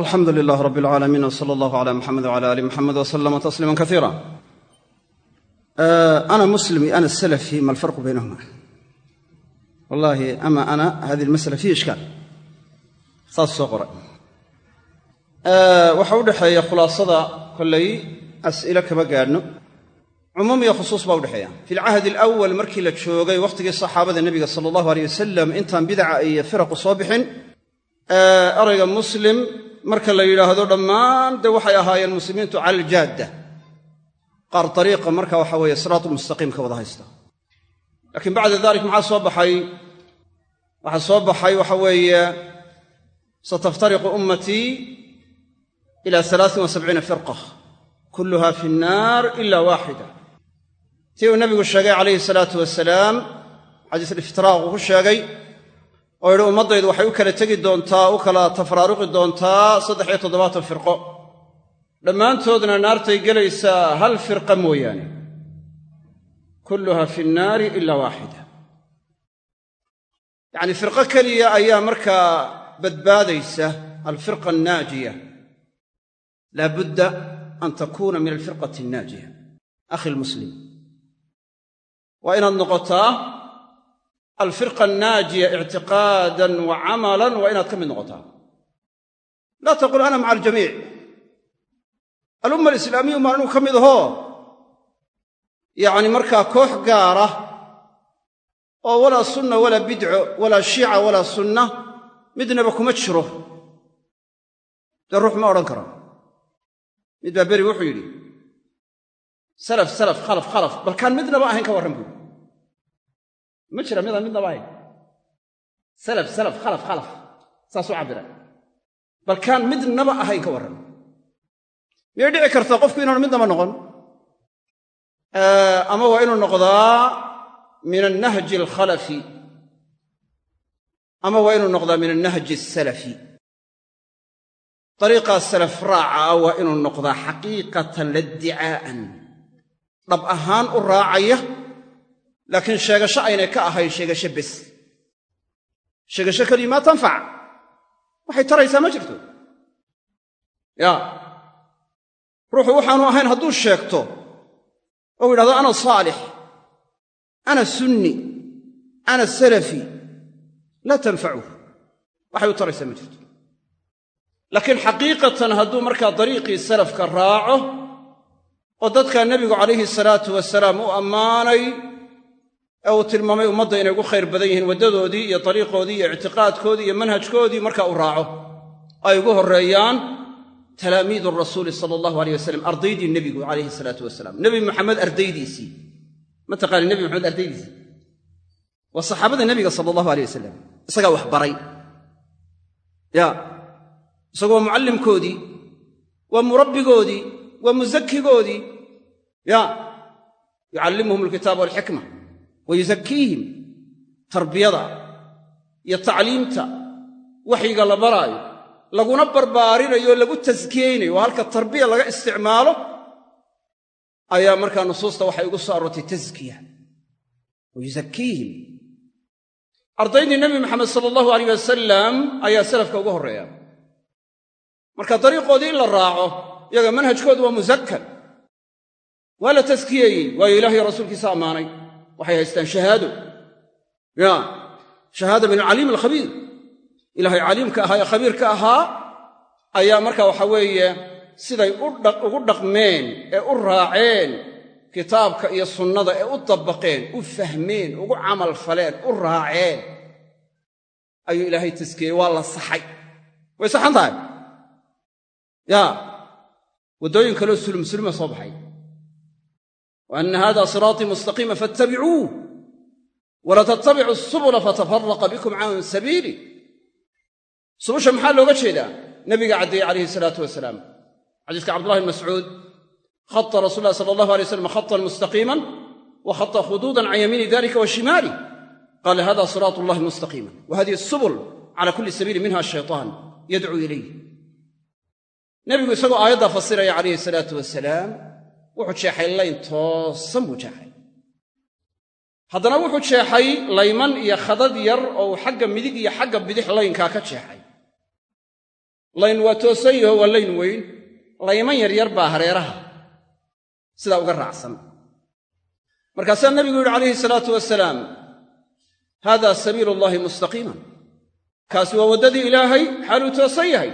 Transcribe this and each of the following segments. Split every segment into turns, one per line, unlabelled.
alxamdu lilah rab alcaalamiin wsala allahu ala muxamed wala ali muxamed wslama tasliima kaiira ana muslimi ana salafi ma alfarqu baynahuma. Wallahi ama ana hadi lmasala fihi ishkaal saas soo qoray. Waxa u dhexeeya khulaasada kollay as'ilo kama gaadhno. Cumuum iyo khusuus baa udhexeeya fi lcahdi alawal markii la joogay wakhtigii saxaabada nebiga sala allahu aleyh wasalam intaan bidaca iyo soo bixin muslim marka la yidhaahdo dhammaan dee waxay ahaayeen muslimiintu cala aljaadda. Qaar ariiqa marka waxa weeye siraat mustaqiim wada haysta. Laakiin bacda dalik maxaa soo baxay? Waxaa soo baxay waxa weeye sataftariqu ummatii ila firqa kulluha fi nnaar ila waaxida. Tii uu nabigu sheegay calayhi salaatu wasalaam xadiis iftiraaqu ku sheegay oo yidhi ummaddaydu waxay u kala tegi doontaa u kala tafaraaruqi doontaa saddex iyo toddobaatan firqo. Dhammaantoodna naartay gelaysaa hal firqa mooyaane. Kulluha fi nnaari ila waaxida. Yacnii firqo keliya ayaa markaa badbaadaysa alfirqa annaajiya. Laabudda an takuuna min alfirqati annaajiya. Akhi lmuslim waa inaad noqotaa alfirqa annaajiya ictiqaadan wa camalan waa inaad ka mid noqotaa laa taqul ana maca aljamiic alumma alislaamiyu maa inuu ka mid ahoo yacni markaa koox gaara oo walaa sunna walaa bidco walaa shiica walaa sunna midnaba kuma jiro dee ruux ma odhan kara mid baa beri wuxuu yidhi salaf salaf khalaf khalaf balkaan midnaba ahayn ka warran buuri ma jira midaan midnaba ahayn salaf salaf khalaf khalaf. Saasuu cabbira. Balkaan midnaba ahayn ka warran. Miyay dhici kartaa qofku inaanu midnaba noqon? Ama waa inuu noqdaa min annahji alkhalafi? Ama waa inuu noqdaa min annahji asalafi dariiqaa salaf raaca ah waa inuu noqdaa xaqiiqatan laddicaa'an dhab ahaan u raacaya laakiin sheegasho aynay ka ahayn sheegasho bes. Sheegasho kelii maa tanfac. Waxay taraysaa ma jirto. Yaa ruuxu waxaanu ahayn hadduu sheegto ou yidhahdo ana saalix ana sunni ana salafi laa tanfacuh waxay u taraysaa ma jirto. Laakiin xaqiiqatan hadduu markaa dariiqii salafka raaco oo dadkaa nebigu calayhi salaatu wasalaam u ammaanay ee uu tilmaamay ummadda inay ugu khayr badan yihiin waddadoodii iyo dariiqoodii iyo ictiqaadkoodii iyo manhajkoodii markaa u raaco. Ay ugu horreeyaan talaamiidu rasuuli sala allahu aleyh wasalam ardaydii nebigu calayhi salaatu wasalaam. Nebi maxamed ardaydiisii. Ma taqaani nebi maxamed ardaydiisii? Waa saxaabada nebiga sala allahu aleyh wasalam isagaa wax baray. Ya isagu waa mucallimkoodii waa murabbigoodii waa musakigoodii ya yucallimuhum alkitaaba walxikma wa yusakiihim tarbiyada iyo tacliimta waxyiga la baraayo laguna barbaarinayo o lagu taskiyeynayo waa halka tarbiya laga isticmaalo ayaa markaa nusuusta waxay ugu soo aroortay taskiya wa yusakiihim ardaydii nebi maxamed sala allahu aleyh wasalam ayaa salafka ugu horreeya. Marka dariiqoodii in la raaco iyaga manhajkoodu waa musakkal waa la taskiyeeyey waayo ilahiy rasuulkiisa ammaanay waxay haystaan shahaado. Ya shahaada min alcaliim alkhabiir ilaahay caliimka ahaa ee khabiirka ahaa ayaa marka waxa weeye siday ugu dhaqmeen ee u raaceen kitaabka iyo sunnada ee u dabaqeen u fahmeen ugu camal faleen u raaceen. Ayuu ilaahay taskiyey waa la saxay. Way saxan tahay? Yaa waddooyin kaloo sulumsuluma soo baxay wa anna hada siraatii mustaqiima fattabicuuh wala tattabicu asubula fatafaraqa bikum can sabiili subusha maxaa looga jeedaa nebiga caddeeyey calayhi salaatu wasalaam xadiiska cabdullahi bn mascuud khata rasul lahi sala allahu alay slam khatan mustaqiiman wa khata khuduudan can yamiini dalika wa shimaali qaala hada siraat allahi mustaqiima wa hadihi asubul cala kulli sabiili minha ashaytaan yadcuu ilayh nebigu isagoo aayaddaa fasiraya calayhi salaatu wasalaam wuxuu jeexay layn toosan buu jeexay. Haddana wuxuu jeexay layman iyo khadad yar oo uu xagga midig iyo xagga bidix laynkaa ka jeexay. Layn waa toosan yaho waa layn weyn. Layman yaryar baa hareeraha. Sidaa uga raacsan. Markaasaa nebigu yidhi calayhi salaatu wasalaam hada sabiilu llahi mustaqiiman. Kaasi waa waddadii ilaahay xaaluu toosan yahay.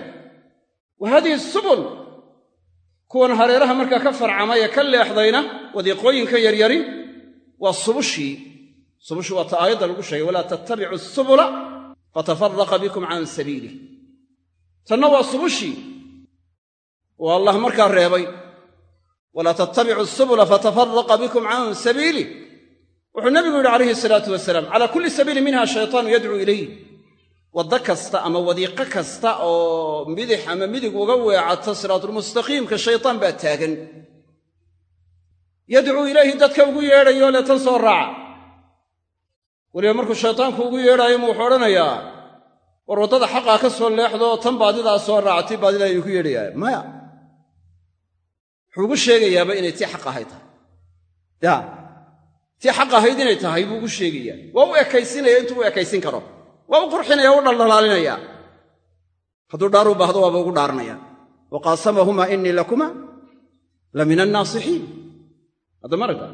Wa hadihi subul kuwan hareeraha markaa ka farcamay ee ka leexdayna wadiiqooyinka yaryari waa subushii. Subushu waa ta aayadda lagu sheegay walaa tattabicu subula fatafaraqa bikum can sabiilih tanna waa subushii. Oo allah markaa reebay walaa tattabicu subula fatafaraqa bikum can sabiilih wuxuu nebigu yidhi calayhi salaatu wasalaam calaa kulli sabiili minha shaytaanu yadcuu ilayh waddo kasta ama wadiiqo kasta oo midix ama midig uga weecato siraatulmustaqiimka shaytaan baa taagan. Yadcuu ilayhi dadka ugu yeedhayo le tan soo raaca. Weliba markuu shaytaanku ugu yeedhaayo mu wuxuu odhanayaa war waddada xaqaa ka soo leexdo tan baadidaa soo raaca tii baadidaa idinku yeedhayaa. Maya. Wuxuu ugu sheegayaaba inay tii xaq ahayd. Tahay ya tii xaq ahayd inay tahay buu ugu sheegayaa. Waa u ekaysinaya intuu u ekaysin karo waa u qurxinaya u dhaldhalaalinaya. Hadduu dhaar baahdo waaba ugu dhaaranaya wa qaasamahumaa innii lakuma la min annaasixiin haddamaraga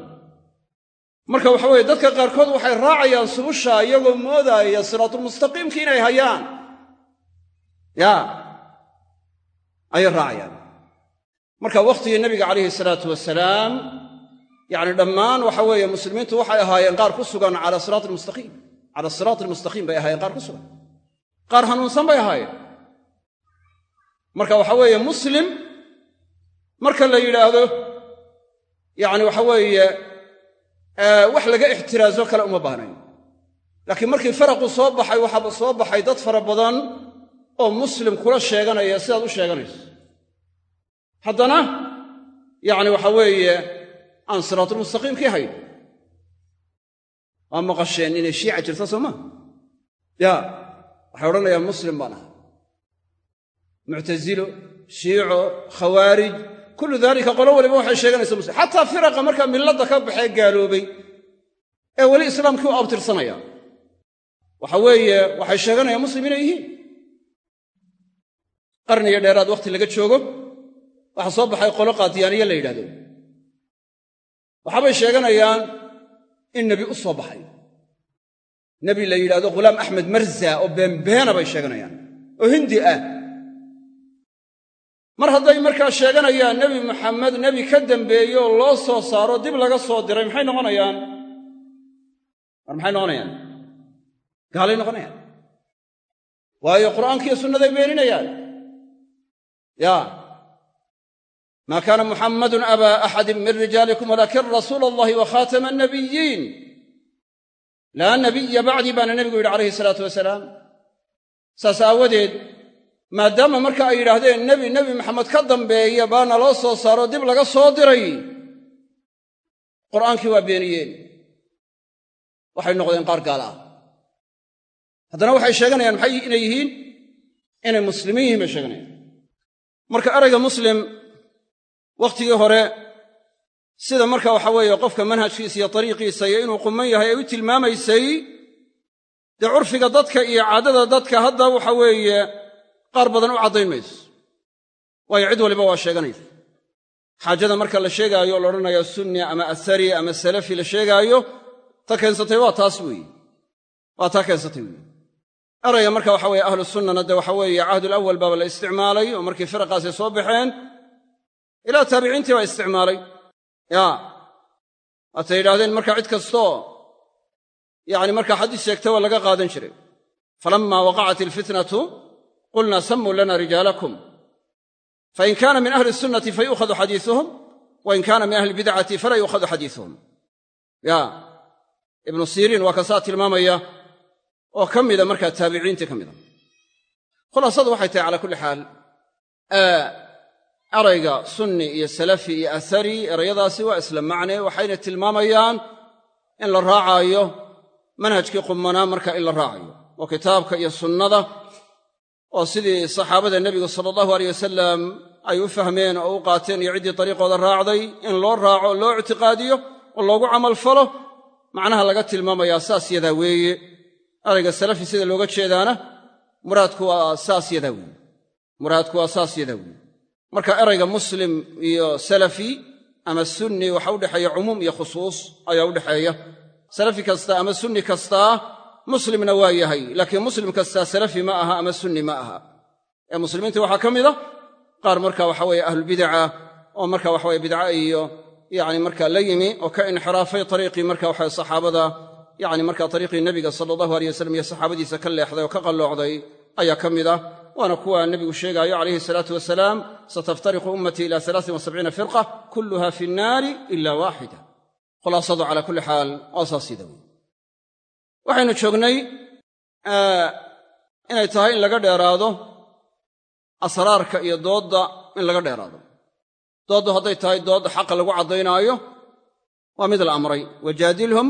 marka waxa weeye dadka qaarkood waxay raacayaan subusha iyagoo moodaaya siraatulmustaqiimki inay hayaan. Ya ayay raacayaan. Marka wakhtigii nabiga calayhi salaatu wasalaam yacni dhammaan waxa weeye muslimiintu waxay ahaayeen qaar ku sugan cala siraati cala siraati almustaqiim bay ahaayeen qaar ku sugan. Qaar hanuunsan bay ahaayeen. Marka waxa weeye muslim marka la yidhaahdo yacni waxa weeye wax laga ixtiraaso kale uma baahnayn. Laakiin markii faraqu soo baxay waxaaba soo baxay dad fara badan oo muslim kula sheeganaya sidaad u sheeganayso. Haddana yacni waxa weeye aan siraatulmustaqiimkii hayn waa maqasheen inay shiica jirta soo maa ya waxay odhanayaan muslim baan ahay muctasilo shiico khawaarij kullu daalika qolo waliba waxay sheeganaysa muslim. Xataa firaqa markaa milladda ka baxee gaaloobay ee weli islaamkii u abtirsanaya waxa weeye waxay sheeganayaan muslim inay yihiin. Qarniyo dheeraad wakhti laga joogo waxaa soo baxay qolo qaadiyaaniye la yidhahdo. Waxaabay sheeganayaan in nebi u soo baxay. Nebi la yidhahdo ghulaam axmed marza oo beenbeena bay sheeganayaan oo hindi ah. Mar hadday markaa sheeganayaan nebi maxamed nebi ka dambeeye oo loo soo saaro dib laga soo diray maxay noqonayaan? Mar maxay noqonayaan? Gaalay noqonayaan. Waayo qur'aankiiyo sunnaday beeninayaan. Ya maa kaana muxammadun abaa axadin min rijaalikum walaakin rasuula allahi wa khaatama annabiyiin laa nabiya bacdii baana nebigu yidhi calayhi salaatu wasalaam saas aawadeed maadaama marka ay yidhaahdeen nebi nebi maxamed ka dambeeya baana loo soo saaro dib laga soo diray qur'aankii waa beeniyeen waxay noqdeen qaar gaal ah haddana waxay sheeganayaan maxay inay yihiin inay muslimiin yihiin bay sheeganayaan marka erayga muslim wakhtigii hore sida marka waxa weeye qofka manhajkiisa iyo dariiqiisa iyo inuu quman yahay ay u tilmaamaysay dee curfiga dadka iyo caadada dadka hadda waxa weeye qaar badan u caddayn mayso. Waayo cid waliba waa sheeganaysa xaajada marka la sheegaayo o la odhanayo sunni ama asari ama salafi la sheegaayo ta keensatay waa taas weeye. Waa taa keensatay weeye. Erayga marka waxa weye ahlu sunnana dee waxa weeye cahdul awal baaba la isticmaalay oo markii firaqaasi soo baxeen ilaa taabiciintii baa isticmaalay. Ya. Waatay yidhahdeen marka cid kastoo yani markaa xadiis sheegta waa laga qaadan jiray. Falamma waqacat ilfitnatu qulna sammuu lana rijaalakum. Fain kaana min ahli sunnati fayuukhadu xadiisuhum wain kaana min ahli bidcati falaa yuukhadu xadiisuhum. Ya. Ibnu siriin waa kasaa tilmaamaya oo ka mida markaa taabiciintii ka mida. Khulaasadu waxay tahay cala kulli xaal erayga sunni iyo salafi iyo asari erayadaasi waa isla macne waxayna tilmaamayaan in la raacaayo manhajkii qumanaa marka in la raacayo. Oo kitaabka iyo sunnada oo sidii saxaabada nebigu sala allahu aleyh wasalam ay u fahmeen oo u qaateen iyo ciddii dariiqooda raacday in loo raaco loo ictiqaadiyo oo loogu camalfalo macnaha laga tilmaamayaa saas yadaa weeye. Erayga salafi sida looga jeedaana muraadku waa saas yadaa weeye. Muraadku waa saas yada weyi marka erayga muslim iyo salafi ama sunni waxa udhexeeya cumuum iyo khusuus ayaa udhexeeya salafi kasta ama sunni kastaa muslimna waa yahay laakiin muslim kastaa salafi ma aha ama sunni ma aha. Ee muslimiinta waxaa ka mida qaar marka waxa weeye ahlubidaca oo marka waxaweye bidca iyo yani marka la yimi oo ka inxiraafay ariiqii marka waxa saxaabada yani marka ariiqii nebiga sala allahu aleyh wasalam iyo saxaabadiisa ka leexday oo ka qalloocday ayaa ka mid ah waana kuwa nebigu sheegaayo calayhi salaatu wasalaam sataftariqu ummatii ila alaain wasabciina firqa kulluha fi nnaari ila waaxida khulaasadu cala kulli xaal waa saasida wey waxaynu joognay inay tahay in laga dheeraado asraarka iyo doodda in laga dheeraado. Dooddu hadday tahay doodda xaqa lagu caddaynaayo waa mid la amray. Wajaadilhum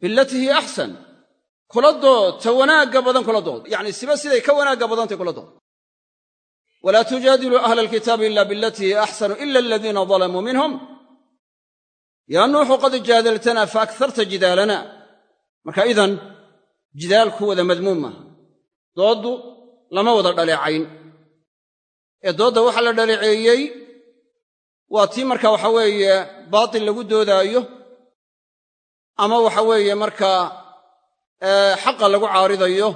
bilatii axsan kula dood ta wanaagga badan kula dood. Yacni siba siday ka wanaagga badantay kula dood. Walaa tujaadiluu ahla alkitaabi ila bilatii axsanu ila aladiina dalamuu minhum. Yaa nuuxu qad jaadaltana fa akarta jidaalana. Marka idan jidaalku wada madmuum maaha. Dooddu lama wada dhaleecayn. Ee doodda waxaa la dhaleeceeyey waa tii marka waxa weeye baatil lagu doodaayo ama waxa weeye markaa xaqa lagu caaridayo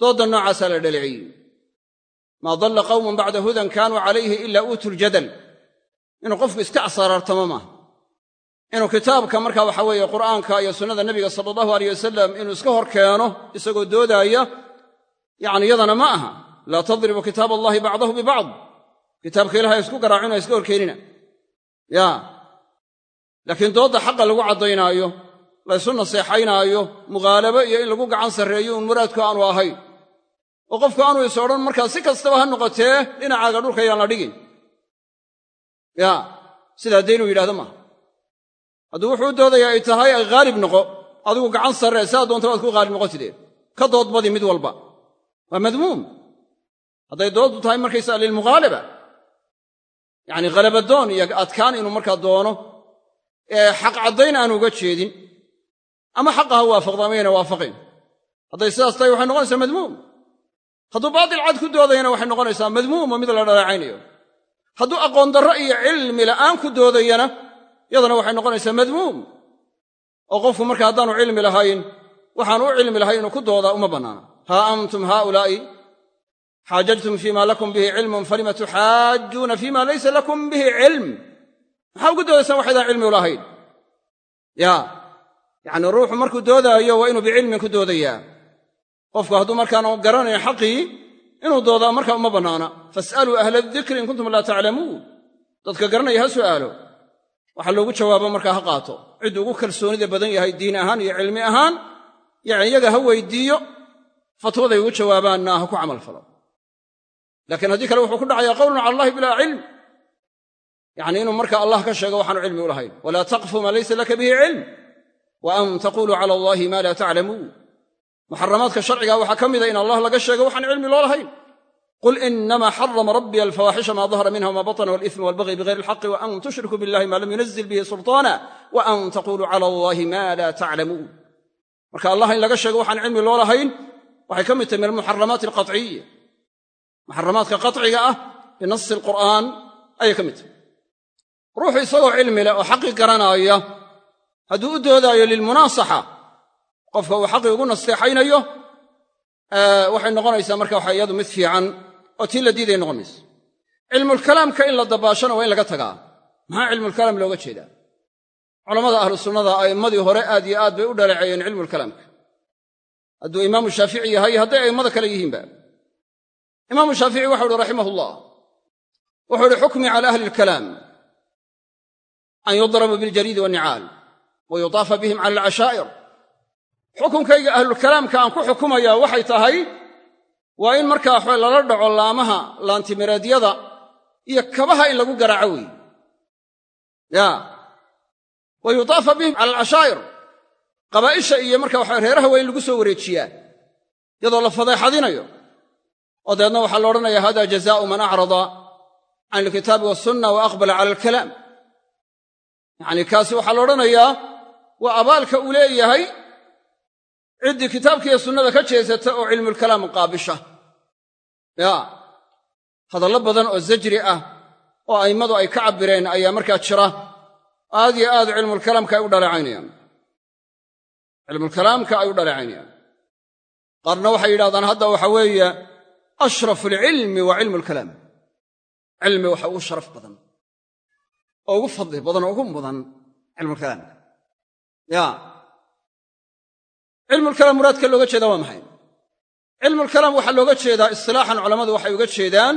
doodda noocaasaa la dhaleeceeyey maa dalla qawmun bacda hudan kaanuu calayhi ila uutuu ljadal inuu qofku iska asaraartamo maaha. Inuu kitaabka marka waxa weeye qur'aanka iyo sunnada nebiga sala allahu aleyh wasalam inuu iska hor keeno isagoo doodaaya yacni yadana ma aha. Laa tadribu kitaab allahi bacdahu bibacd kitaabka ilahay isku garaacino iska horkeenina ya. Laakiin doodda xaqa lagu caddaynaayo laysu naseexaynaayo mughaalabo iyo in lagu gacan sarreeyo uun muraadku aanu ahayn. Oo qofku aanu is odhan markaa si kastaba ha noqotee dhinacaaga dhulka yaan la dhigin. Ya sidaa dee inuu yidhahdo maaha hadduu wuxuu doodayaa ay tahay ay haalib noqo adigu gacan sarree sidaa doonta waad ku haalib noqotidee ka doodbadi mid walba. Waa madmuum. Hadday dooddu tahay markaysaa lilmughaalaba yacni khalabadoon iyo adkaan inuu markaa doono ee xaq caddayn aanu uga jeedin ama xaqa ha waafaqdo amayna waafaqayn hadday sidaas tahay waxay noqonaysaa madmuum. Hadduu baatil cad ku doodayana waxay noqonaysaa madmuum oo mid la dhaleecaynayo hadduu aqoon darro iyo cilmi la'aan ku doodayana yadana waxay noqonaysaa madmuum. Oo qofku marka haddaanu cilmi lahayn waxaan u cilmi lahayn inuu ku doodaa uma bannaana. Haa antum haaulaa'i? Xaajajtum fiima lakum bihi cilmun falima tuxaajuuna fiima laysa lakum bihi cilm? Maxaa ugu doodaysaan waxaydaan cilmi u lahayn ya yacni ruuxu markuu doodaayo waa inuu bicilmin ku doodayaa. Qofku hadduu markaanu garanayn xaqii inuu doodaa markaa uma bannaana. Fas'aluu ahla adikri in kuntum laa taclamuun. Dadka garanaya ha su'aalo. Waxaa loogu jawaabo markaa ha qaato. Cidduu ugu kalsoonida badan yahay diin ahaan iyo cilmi ahaan yacni iyaga ha weydiiyo fatwaday ugu jawaabaanna ha ku camal falo. Laakiin haddii kale wuxuu ku dhacayaa qowlun cala allahi bilaa cilm. Yacni inuu marka allah ka sheego waxaanu cilmi u lahayn. Walaa taqfu maa laysa laka bihi cilm wa an taquluu cala allahi maa laa taclamuun muxaramaadka sharciga waxaa ka mida in allah laga sheego waxaan cilmi loo lahayn. Qul inama xarama rabbiya alfawaaxisha maa dahara minha wma batna walisma walbagyi bigayri alxaqi wa an tushrikuu billahi maa lam yunazil bihi sulطaana wa an taquluu cala allahi maa laa taclamuun marka allah in laga sheego waxaan cilmi loo lahayn waxay ka mid tahay min almuxaramaati alqaciya muxaramaadka qaciga ah binasi alqur'aan ayay ka mid tahay. Ruuxu isagoo cilmi leh oo xaqi garanaaya hadduu u doodaayo lilmunaasaxa qofka uu xaqii ugu nasteexaynayo waxay noqonaysaa marka waxa iyadu mid fiican oo tii la diiday noqon cilmulkalaamka in la dabaashana waa in laga tagaa. Maxaa cilmulkalaam looga jeedaa? Culammada ahlu sunnada hore aad iyo aad bay u dhaleeceeyeen cilmulkalaamka hadduu imaamu shaafici yahay hadday a'immada kale yihiinba. Imaamu shaafici waxau uhi raximahullah. Wuxuu uhi xukmii cala ahli alkalaam an yudrabuu biljariidi wannicaal wa yutaafa bihim cala alcashaa'ir xukunkayga ahlulkalaamka aan ku xukumayaa waxay tahay waa in markaa lala dhaco laamaha laantimireedyada iyo kabaha in lagu garaaco weeye ya wa yutaafa bihim cala alcashaa'ir qabaa'isha iyo marka waxa reeraha waa in lagu soo wareejiyaa iyadoo la fadeexadinayo oo dabeedna waxaa la odhanaya hada jazaau man acrada can alkitaabi wasunna wa aqbala cala alkalaam yacni kaasi waxaa la odhanayaa waa abaalka uu leeyahay ciddii kitaabkiiyo sunnada ka jeesata oo cilmulkalaam qaabisha. Ya hadallo badan oo zajri ah oo a'immadu ay ka cabbireen ayaa markaa jira. Aad yo aad cilmulkalaamka ay u dhaleecaynayaan. Cilmulkalaamka ay u dhaleecaynayaan. Qaarna waxay yidhahdaan hadda waxa weeye ashrafu alcilmi waa cilmu alkalaam cilmi waxa ugu sharaf badan oo ugu fadli badan oo ugu mudan cilmulkalaamka ya. Cilmulkalaam muraadka looga jeedaa waa maxay? Cilmulkalaam waxaa looga jeedaa istilaaxan culammadu waxay uga jeedaan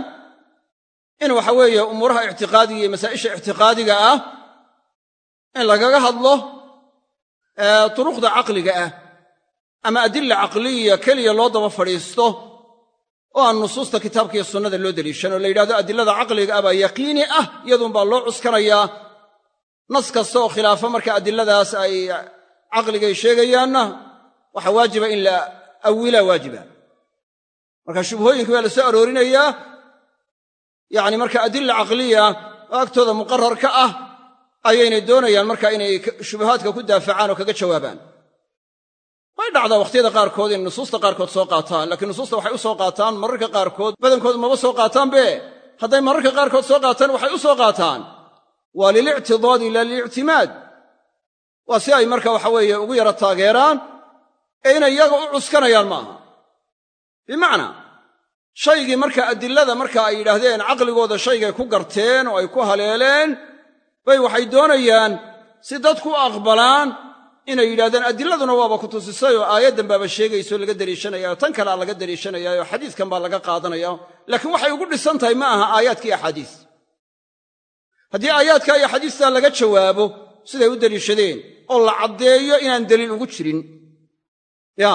in waxa weeye umuuraha ictiqaadiga iyo masaa'isha ictiqaadiga ah in lagaga hadlo turuqda caqliga ah ama adilla caqliya keliya loo daba fadhiisto oo aan nusuusta kitaabka iyo sunnada loo deliishan oo la yidhahdo adilada caqliga ah baa yaqiini ah iyaduunbaa loo cuskanayaa nas kasta oo khilaafo marka adiladaas ay caqligay sheegayaanna waxa waajiba in la awilaa waajiba. Marka shubhooyinka baa la soo aroorinayaa yacni marka adilla caqliya oo agtooda muqarar ka ah ayaynay doonayaan marka inay shubahaadka ku daafacaan oo kaga jawaabaan. Way dhacdaa wakhtiyada qaarkood inay nusuusta qaarkood soo qaataan laakiin nusuusta waxay u soo qaataan mararka qaarkood badankood maba soo qaataanbe hadday mararka qaarkood soo qaataan waxay u soo qaataan waa lilictidaadi la lilictimaad waa si ay marka waxa weeye ugu yara taageeraan ee inay iyaga u cuskanayaan maaha. Bimacnaa shaygii marka adilada marka ay yidhaahdeen caqligooda shaygay ku garteen oo ay ku haleeleen bay waxay doonayaan si dadku u aqbalaan inay yidhahdeen adiladuna waaba ku tusisay oo aayaddan baaba sheegayso laga deliishanaya oo tan kalea laga deliishanaya oo xadiiskan baa laga qaadanaya laakiin waxay ugu dhisan tahay ma aha aayaadka iyo axaadiis haddii aayaadka iyo xadiistaa laga jawaabo siday u deliishadeen oo la caddeeyo inaan deliil ugu jirin. Ya.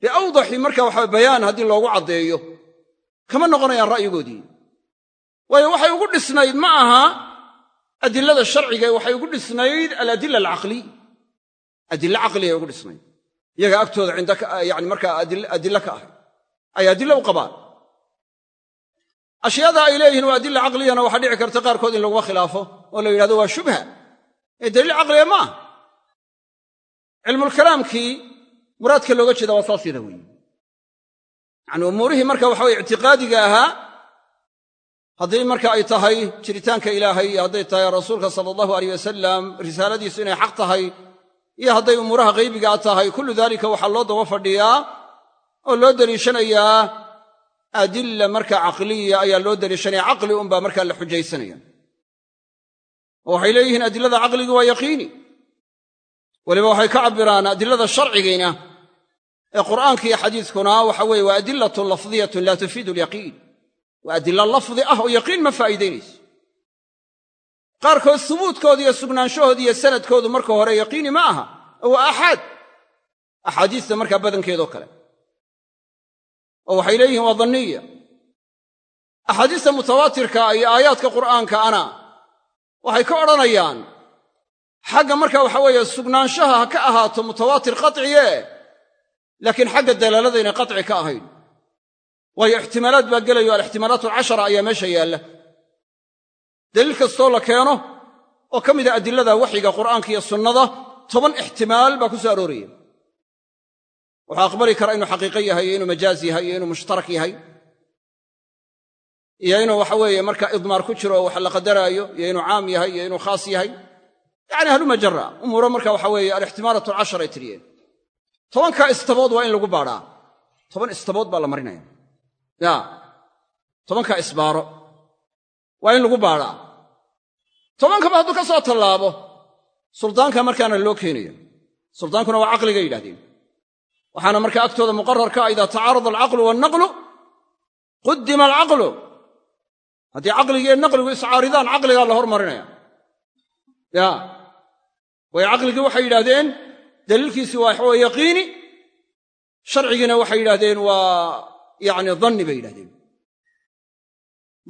Biawdaxi marka waxa bayaan haddii loogu caddeeyo kama noqonayaan ra'yigoodii. Waayo waxay ugu dhisnayd ma aha adilada sharciga waxay ugu dhisnayd aladila alcaqliy adilla caqligay ugu dhisnayd. Iyaga agtooda yani markaa adilla ka ahay. Ay adilla u qabaan ashyaada ay leeyihiin waa adilla caqliyana waxaa dhici karta qaarkood in laguma khilaafo oo la yidhahdo waa shubha. Ee daliil caqliga ma ah cilmulkalaamkii muraadka looga jeeda waa saas yada weeye. Yani umuurihii marka waxa weye ictiqaadiga ahaa haddii marka ay tahay jiritaanka ilaahay iyo hadday tahay rasuulka sala allahu aleyh wasalam risaaladiisu inay xaq tahay iyo hadday umuuraha qaybigaa tahay kullu daalika waxaa loo daba fadhiyaa oo loo deliishanayaa adilla marka caqliya ayaa loo deliishanaya caqli unbaa markaa la xujaysanaya. Oo waxay leeyihiin adilada caqligi waa yaqiini. Weliba waxay ka cabbiraan adilada sharcigiina ee qur'aanka iyo xadiiskuna waxa weeye waa adilatun lafdiyatun laa tufiidu alyaqiin waa adila lafdi ah oo yaqiin ma faa'iidaynayso. Qaarkood subuudkooda iyo sugnaanshahooda iyo sanadkoodu marka hore yaqiini ma aha. Oo waa axaad. Axaadiista markaa badankeedoo kale oo waxay leeyihiin waa danniya. Axaadiista mutawaatirka iyo aayaadka qur'aanka ana waxay ka odhanayaan xagga marka waxa weeye sugnaanshaha ha ka ahaato mutawaatir qaciye laakiin xagga dalaalada inay qaci ka ahayn. Waayo ixtimaalaad baa gelayo alixtimaalaat alcashara ayaa meesha yaalla. Daliil kastoo la keeno oo ka mida adilada waxyiga qur'aanka iyo sunnada toban ixtimaal baa ku soo arooraya wuxuu aqbali karaa inuu xaqiiqo yahay iyo inuu majaaz yahay iyo inuu mushtarak yahay iyo inuu waxa weeye marka idmaar ku jiro oo wax la qadaraayo iyo inuu caam yahay iyo inuu khaas yahay. Yacni haluma jara umuuro marka waxa weeye alixtimaalat alcashar ay tiriyeen. Tobankaa istabood waa in lagu baadhaa toban istabood baa la marinaya. Ya tobankaa isbaaro waa in lagu baadhaa tobankaba hadduu ka soo tallaabo suldaanka markaana loo keenaya suldaankuna waa caqliga yidhahdeen waxaana markaa agtooda muqararka idaa tacaarada alcaqlu waalnaqlu quddima alcaqlu. Haddii caqligiiyo naqligu iscaaridaan caqligaa la hormarinaya ya waayo caqligii waxay yidhahdeen daliilkiisi waa waxaweye yaqiini sharcigiina waxay yidhahdeen waa yacni danni bay yidhahdeen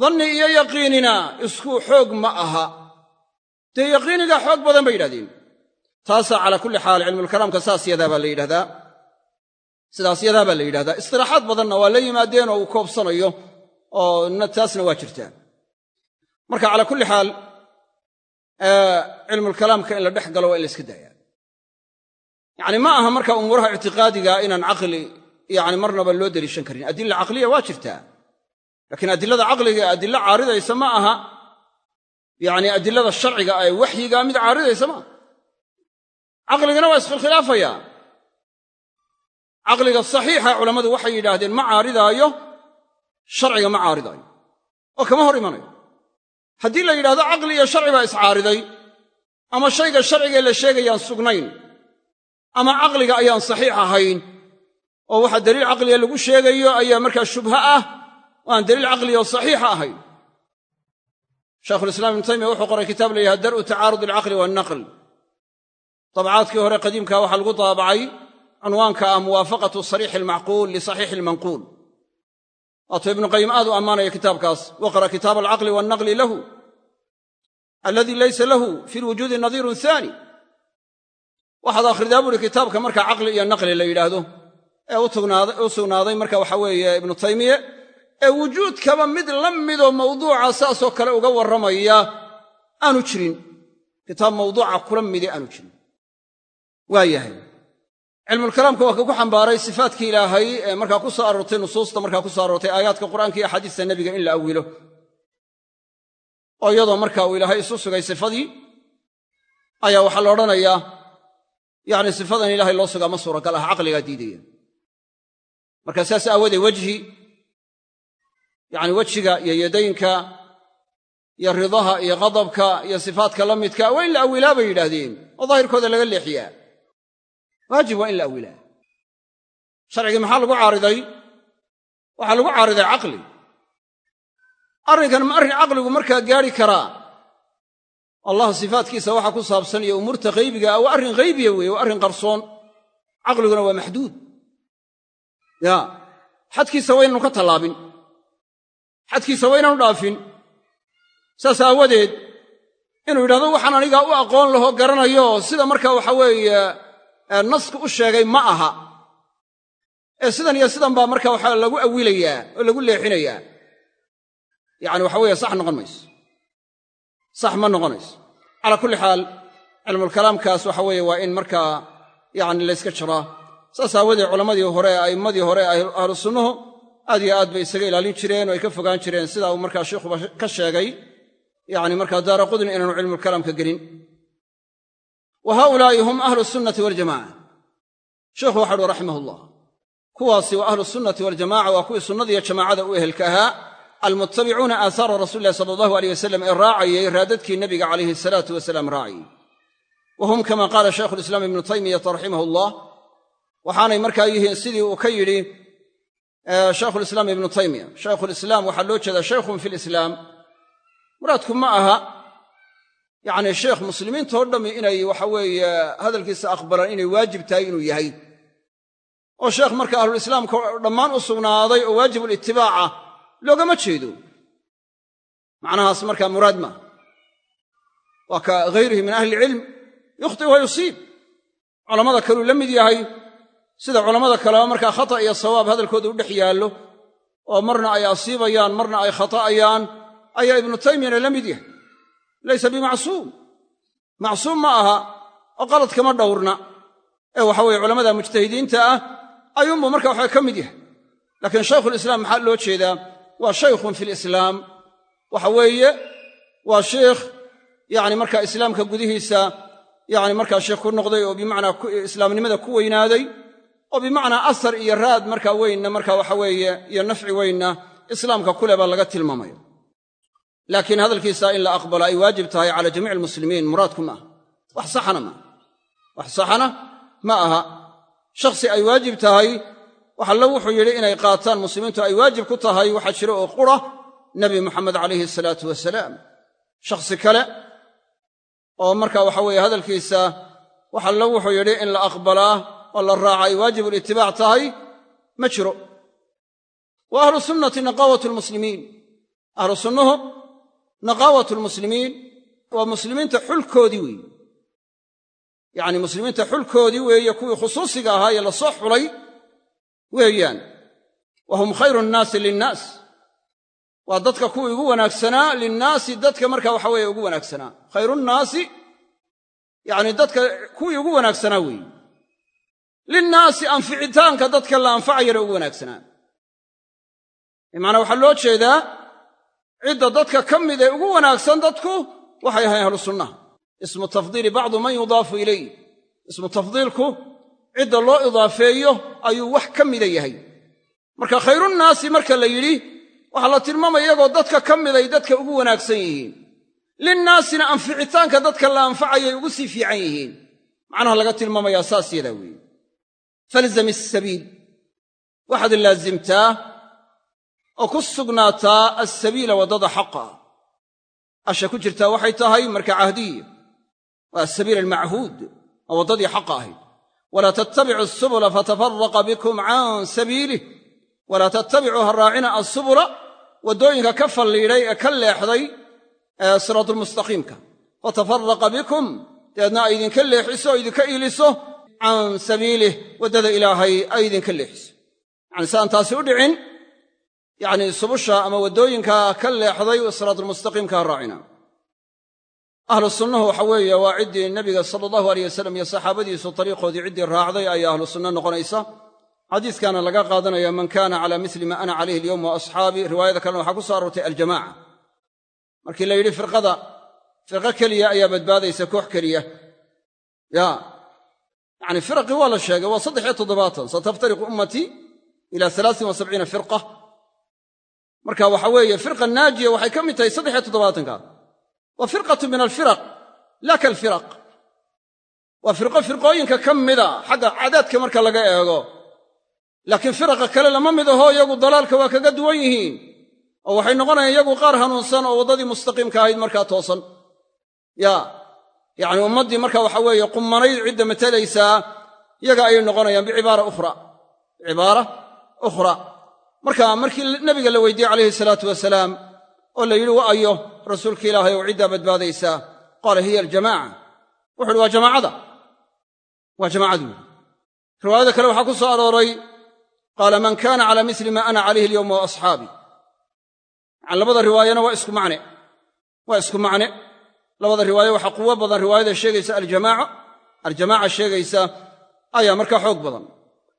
danni iyo yaqiinina isku xoog ma aha. Dee yaqiinigaa xoog badan bay yidhahdeen taasaa calaa kulli xaal cilmulkalaamka saas yadaa baa la yidhahdaa sidaas yadaa baa la yidhahdaa. Istilaaxaad badanna waa la yimaadeen oo uu koobsanayo oo taasna waa jirtaa. Marka calaa kulli xaal cilmulkalaamka in la dhex galo waa in la iska daayaa. Yacni ma aha marka umuuraha ictiqaadiga inaan caqli yacni marnaba loo deliishan karin. Adila caqliya waa jirtaa. Laakiin adilada caqliga ee adilo caaridaysa ma aha. Yacni adilada sharciga ee waxyiga mid caaridaysa ma aha. Caqligana waa iskhilkhilaafaya caqliga saxiixa culammadu waxay yidhaahdeen ma caaridaayo sharciga ma caaridaayo. Oo kama hor imanayo. Haddii la yidhahdo caqli iyo sharci baa iscaariday ama shayga sharcigae la sheegayaan sugnayn ama caqliga ayaan saxiix ahayn oo waxa daliil caqliga lagu sheegayo ayaa markaa shubha ah oo aan daliil caqliga oo saxiixa ahayn. Shaykhulislaam ibnu taymiya wuxuu qoray kitaab la yidhaha dar'u tacaarud alcaqli waalnaql dabcaadkii hore qadiimka waxaa lagu daabacay cunwaanka ah muwaafaqatu sariixi almacquul lisaxiixi almanquul. Waatuu ibnu qayim aad u ammaanaya kitaabkaas. Waqra kitaaba alcaqli waalnaqli lahu aladii laysa lahu fi lwujuudi nadiirun haani waxaad akhridaa buuhi kitaabka marka caqli iyo naqli la yidhaahdo. Ee u sugnaaday marka waxa weeye ibnu taymiye ee wujuudkaba mid la midoo mawduuca saasoo kale uga warramaya aanu jirin. Kitaab mawduuca kula mide aanu jirin. Waa yahay cilmulkalaamka waa ka ku xambaaray sifaatkii ilaahay ee markaa ku soo aroortay nusuusta markaa ku soo aroortay aayaadka qur'aanka iyo axaadiista nebiga in la awilo. Oo iyadoo marka uu ilaahay isu sugay sifadii ayaa waxaa la odhanayaa yacni sifadan ilaahay loo sugaa ma suuragal ah caqligaa diidaya. Marka saas aawoodee wejhi yacni wejiga iyo yadaynka iyo ridaha iyo qadabka iyo sifaadka la midka waa in la awilaa bay yidhaahdeen oo daahirkooda laga leexiyaa waajib waa in la awilaa. Sharcigii maxaa lagu caariday waxaa lagu caariday caqli. Arrinkan ma arrin caqligu markaa gaadhi karaa? Allah sifaatkiisa waxa ku saabsan iyo umuurta haybiga ah waa arrin haybiya weeye waa arrin qarsoon. Caqliguna waa maxduud. Ya xadkiisa waynanu ka tallaabin. Xadkiisa waynanu dhaafin. Saas aawadeed inuu yidhahdo waxaan anigaa u aqoon lahoo garanayo sida marka waxa weeye nasku u sheegay ma aha. Ee sidan iyo sidan baa marka waxaa lagu awilayaa oo lagu leexinayaa. Yacni waxa weeye sax noqon mayso. Sax ma noqonayso calaa kulli xaal cilmulkalaamkaas waxa weeye waa in markaa yacni layska jiraa saas aawadeed culammadii hore ee a'immadii hore ee ahlu sunnuhu aad iyo aad bay isaga ilaalin jireen oo ay ka fogaan jireen sidaa uu markaa sheikhuba ka sheegay. Yacni markaa daara qudni inaanu cilmulkalaamka gelin wa haaulaa'i hum ahlu sunnati waljamaca sheikhu waxa uhi raximah ullah kuwaasi waa ahlu sunnati waljamaca waa kuwii sunnadiiyo jamaacada u ehelka ahaa almuttabicuuna aahaara rasuuli illahi sala allahu aleyh wasalam ee raacayay raadadkii nebiga calayhi asalaatu wasalaam raacayay wa hum kama qaala shaykhu lislaam ibnu taymiyata raximah ullah waxaanay markaa yihiin sidii uu ka yidhi shaykhulislaam ibnu taymiya shaykhulislaam waxaa yacni sheekh muslimiintoo dhammi inay waxa weeye hadalkiisa aqbalaan inay waajib tahay inuu yahay. Oo sheekh marka ahlulislaamka dhammaan u sugnaaday oo waajibulitibaaca loogama jeedo. Macnahaas markaa muraad maaha waa ka hayrihi min ahli ilcilm yukhti wa yusiib culammada kaluu la mid yahay sida culammada kaleba markaa khata iyo sawaab hadalkooda u dhex yaallo oo marna ay asiibayaan marna ay khata'ayaan ayaa ibnu taymiyana la mid yahay laysa bimacsuum. Macsuum ma aha oo qalad kama dhowrna. Ee waxa weeye culammada mujtahidiinta ah ayuunbuu marka waxaa ka mid yahay. Laakiin shaykhulislaam maxaa loo jeedaa? Waa shaykhun fi lislaam waxa weeye waa sheikh yacni markaa islaamka gudihiisa yacni markaa sheekh ku noqday oo bimacnaa islaamnimada ku weynaaday oo bimacnaa asar iyo raad markaa weynna markaa waxa iyo nafci weynna islaamka kule laga tilmaamaya laakiin hadalkiisa in la aqbalo ay waajib tahay cala jamiici almuslimiin muraadku ma aha. Wax saxana maaha wax saxana ma aha. Shakhsi ay waajib tahay wax allo wuxuu yidhi inay qaataan muslimiintu ay waajib ku tahay waxaa jira oo qura nebi moxamed calayhi asalaatu wasalaam. Shakhsi kale oo marka waxa weeye hadalkiisa wax allo wuxuu yidhi in la aqbalaa tahay ma jiro naqaawatu lmuslimiin waa muslimiinta xulkoodii weeye. Yacni muslimiinta xulkoodii weeye kuwii khusuusiga ahaa ee la soo xulay weeyaan wa hum khayru nnaasi linnaas. Waa dadka kuwii ugu wanaagsanaa linnaasi dadka marka waxa weeye ugu wanaagsanaa. Khayrunnaasi yacni dadka kuwii ugu wanaagsanaa weeye. Linnaasi anficitaanka dadka la anfacayana ugu wanaagsanaa. Bimacnaa waxaa loo cidda dadka ka mid ee ugu wanaagsan dadku waxay ahayn ahlu sunnaha ismu tafdiili bacdu man yudaafu ilay. Ismu tafdiilku cidda loo idaafeeyo ayuu wax ka mida yahay. Marka khayrunnaasi marka la yidhi waxaa la tilmaamaya iyagoo dadka ka miday dadka ugu wanaagsan yihiin. Linnaasina anficitaanka dadka la anfacayay ugu sii fiican yihiin. Macnaha laga tilmaamayaa saas yadaa weeye. Falzam asabiil waxaad laazimtaa oo ku sugnaataa alsabiila waddada xaqa. Asha ku jirtaa waxay tahay marka cahdiya waa asabiil almachuud waa waddadii xaqa ahayd. Walaa tattabicu asubula fatafaraqa bikum can sabiilih walaa tattabicuu ha raacina assubula waddooyinka ka falliidhay ee ka leexday ee siraatulmustaqiimka fatafaraqa bikum dabeedna ay idinka leexiso o idinka iiliso. Can sabiilih waddada ilaahay ay idinka leexiso. Yacani si aan taasi u dhicin yacnii subusha ama waddooyinka ka leexday siraatulmustaqiimka ha raacina. Ahlu sunnuhu waxa weeye waa ciddii nebiga sala allahu aleyh wasalam iyo saxaabadiisu tariiqoodii ciddii raacday ayaa ahlu sunno noqonaysa. Xadiiskaana laga qaadanaya man kaana cala misli ma ana calayhi alyowm wa asxaabii riwaayada kalena waxaa ku soo aroortay aljamaaca. Markii la yidhi firqada firqo keliya ayaa badbaadaysa koox keliya. Ya yacni firaqii waa la sheegay waa saddex iyo toddobaatan. Sabciina firqa marka waxa weeye firqa naajiya waxay ka mid tahay saddex iyo toddobaatanka. Waa firqatu min alfiraq laa kalfiraq. Waa firqo firqooyinka ka mida xagga cadaadka marka laga eego. Laakiin firaqa kale lama mid aho iyagu dalaalka waa kaga duwan yihiin. Oo waxay noqonayaan iyagu qaar hanuunsan oo waddadii mustaqiimka ahayd markaa toosan. Ya yacni ummaddii marka waxa weeye qummanayd cidda matalaysaa iyaga ayay noqonayaan bicibaara ukhra. Bicibaara ukhra marka markii nebiga la weydiiyey calayhi salaatu wasalaam oo la yidhi wa ayo rasuulka ilaahay ow ciddaa badbaadaysaa qaala hiya aljamaaca. Wuxu uhi waa jamaacada. Waa jamaacadu. Riwaayada kale waxaa ku soo arooray qaala man kaana cala misli ma ana calayhi alyowma wa asxaabii yani labada riwaayana waa isku macne. Waa isku macne. Labada riwaaye waxaa quwo badan riwaayada sheegaysa aljamaaca aljamaaca sheegaysa ayaa markaa xoog badan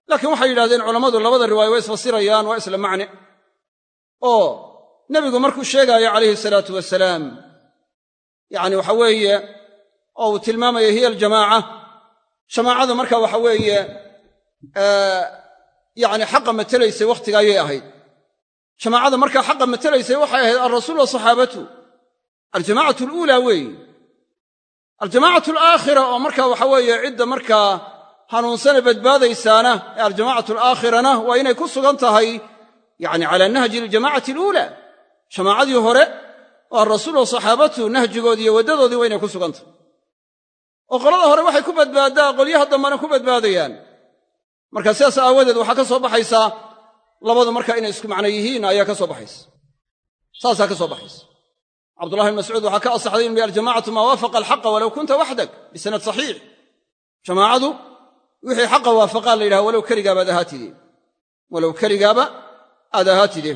laakiin waxay yidhahdeen culammadu labada riwaaye waa isfasirayaan waa isla macne. Oo nebigu markuu sheegaayo calayhi salaatu wasalaam yacni waxa weeye oo uu tilmaamaya hiya aljamaaca. Jamaacadu marka waxa weeye yacni xaqa matelaysay wakhtiga ayay ahayd. Jamaacada markaa xaqa matelaysay waxay ahayd alrasuul wa saxaabatu. Aljamaacatu aluulaa weeye aljamaacatu alaakhira oo marka waxa weeye cidda markaa hanuunsane badbaadaysaana ee aljamaacatu alaakhirana waa inay ku sugan tahay yacni calaa nahji aljamaacati aluulaa jamaacadii hore oo alrasuul wa saxaabatu nahjigoodii iyo waddadoodii waa inay ku sugan tahay. Oo qolada hore waxay ku badbaaddaa qolyaha dambena ku badbaadayaan. Marka sidaas aawadeed waxaa ka soo baxaysaa labadu marka inay isku macno yihiin ayaa ka soo baxaysa. Saasaa ka soo baxaysa. Cabdullahi bn mascuud waxaa ka asaxday inu aljamacatu maa waafaqa alxaqa walow kunta waxdak bisanad saxiix. Jamaacadu wixii xaqa waafaqaa la yidhaha walow keligaabaad ahaatide walow keligaaba aad ahaatide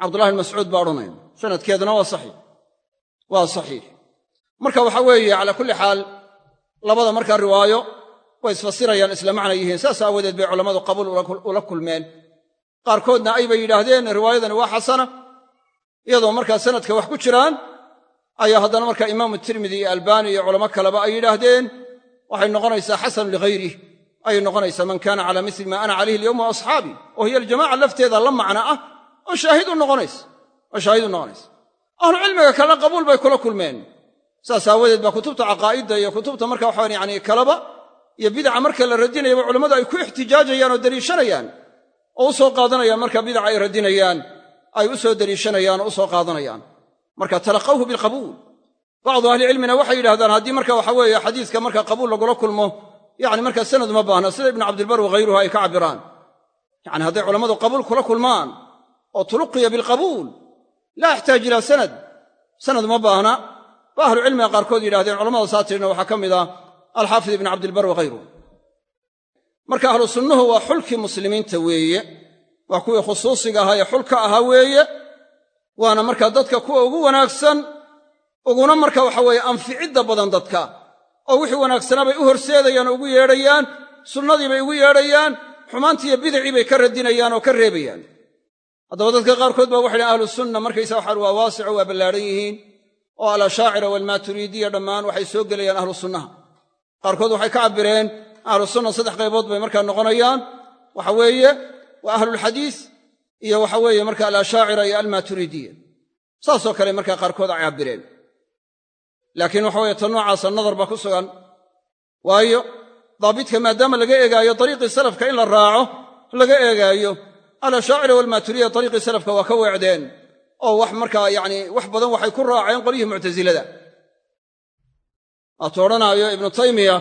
cabdullahi bn mascuud baa odhanaya sanadkeeduna waa saxiix. Waa saxiix. Marka waxa weeye calaa kulli xaal labada markaa riwaayo way isfasirayaan isla macna yihiin. Saas aawadeed bay culammadu qabuul ula kulmeen. Qaarkoodna ay bay yidhaahdeen riwaayadani waa xasana. Iyadoo markaa sanadka wax ku jiraan ayaa haddana markaa imaamu tirmidi iyo albaani iyo culamo kaleba ay yidhaahdeen waxay noqonaysaa xasanu lighayrih ayay noqonaysaa man kaana calaa misli maa ana calayhi alyowma asxaabii oo hiya aljamaca lafteeda la macno ah oo shaahid u noqonaysa oo shaahid u noqonaysa. Ahlucilmiga kalena qabuul bay kula kulmeen. Saas aawadeed baa kutubta caqaa'idda iyo kutubta marka waxaan yani kalaba iyo bidaca marka la radinayaba culammadu ay ku ixtijaajayaan oo deliishanayaan oo u soo qaadanayaan marka bidaca ay radinayaan ay u soo deliishanayaan oo u soo qaadanayaan. Marka talaqawhu bilqabuul bacdu ahlicilmina waxay yidhahdaan haddii marka waxa weeye xadiiska marka qabuul lagula kulmo yani markaa sanad uma baahna sida ibnu cabdilbar waghayruhu ay ka cabbiraan. Yani hadday culammadu qabuul kula kulmaan oo tuluqiya bilqabuul laa yaxtaaj ilaa sanad. Sanad uma baahna. Ba ahlucilmiga qaarkood yidhahdeen culamada saa tirina waxaa ka mid ah alxaafid ibn cabdilbar waghayruhu marka ahlu sunnuhu waa xulkii muslimiinta weeye waa kuwii khusuusiga ahaa ee xulka ahaa weeye waana markaa dadka kuwa ugu wanaagsan uguna marka waxa weeye anficidda badan dadka oo wixii wanaagsanaa bay u horseedayaan oo ugu yeedhayaan sunnadii bay ugu yeedhayaan xumaantiiyo bidacii bay ka radinayaan oo ka reebayaan. Haddaba dadka qaarkood baa waxay dhahen ahlu sunna markaysa waxaan waa waasico waa ballaadhan yihiin oo alashaacira waalmaaturiidiya dhammaan waxay soo gelayaan ahlu sunnaha. Qaarkood waxay ka cabbireen ahlu sunna saddex qaybood bay markaa noqonayaan waxa weeye waa ahlulxadiis iyo waxa weeye marka alashaacira iyo almaaturiidiya saasoo kale markaa qaarkood ay cabbireen laakiin waxa weye ta noocaasa nadar baa ku sugan. Waayo daabitka maadaama laga eegaayo dariiqii salafka in la raaco laga eegaayo alashaacira waalmaaturiidiya dariiqii salafka waa ka weecdeen oo wax markaa yacni wax badan waxay ku raaceen qolyihii muctasilada waatuu odhanaayo ibnu taymiya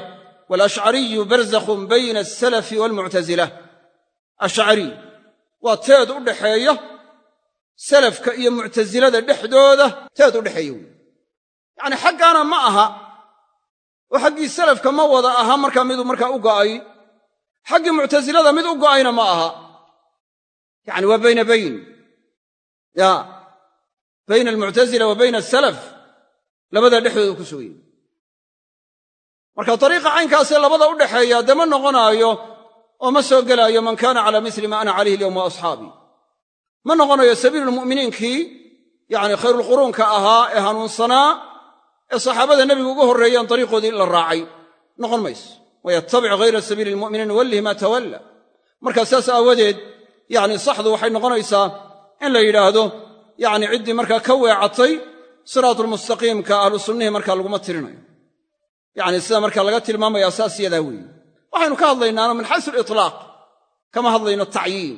walashcariyu barzakhun bayna asalafi waalmuctasila ashcari waa teed u dhaxeeya salafka iyo muctasilada dhexdooda teed u dhexeeya wey yacni xaggaana ma aha. Oo xaggii salafka ma wada aha markaa miduu markaa u go'ay. Xaggii muctasilada mid u go'ayna ma aha. Yacni waa bayna bayn. Ya. Bayna almuctasila wa bayna asalaf labadaa dhexdooda ku sugaya marka dariiqa caynkaasee labada u dhaxeeya dee ma noqonaayo oo ma soo gelaayo man kaana calaa misli ma ana calayhi alyowma wa asxaabii ma noqonayo sabiilulmu'miniinkii yacni khayrulquruunka ahaa ee hanuunsanaa ee saxaabada nebigu uga horreeyaan dariiqoodii la raacay. Noqon mayso. Wayattabic hayra sabiili lmu'miniin nuwallihi maa tawalla. Markaa saas aawadeed yacni saxdu waxay noqonaysaa in la yidhaahdo yacni ciddii markaa ka weecatay siraatulmustaqiimka ahlu sunnihii markaa laguma tirinayo. Yacni sida markaa laga tilmaamayaa saas yadaa weeye. Waxaynu ka hadlaynaano min xaysu litlaaq kama hadlayno tacyiin.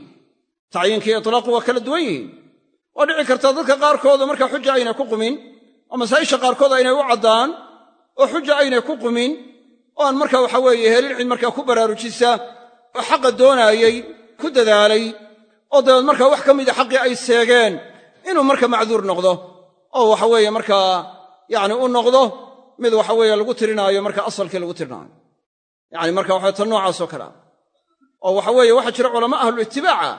Tacyiinkiiyo itlaaqu waa kala duwan yihiin. Waa dhici karta dadka qaarkooda markaa xuja aynay ku qumin oo masaa'isha qaarkood aynay u caddaan oo xuja aynay ku qumin oo aan markaa waxa weeye helin cid markaa ku baraarujisa oo xaqa doonaayey ku dadaalay oo dabeed markaa wax ka mida xaqii ay seegeen inuu marka macduur noqdo oo waxa weeye markaa yacni u noqdo mid waxa weeye lagu tirinaayo marka asalkii lagu tirinaayo yacni marka waxa tan noocaasoo kale ah. Oo waxa weeye waxaa jira culama ahlulitibaaca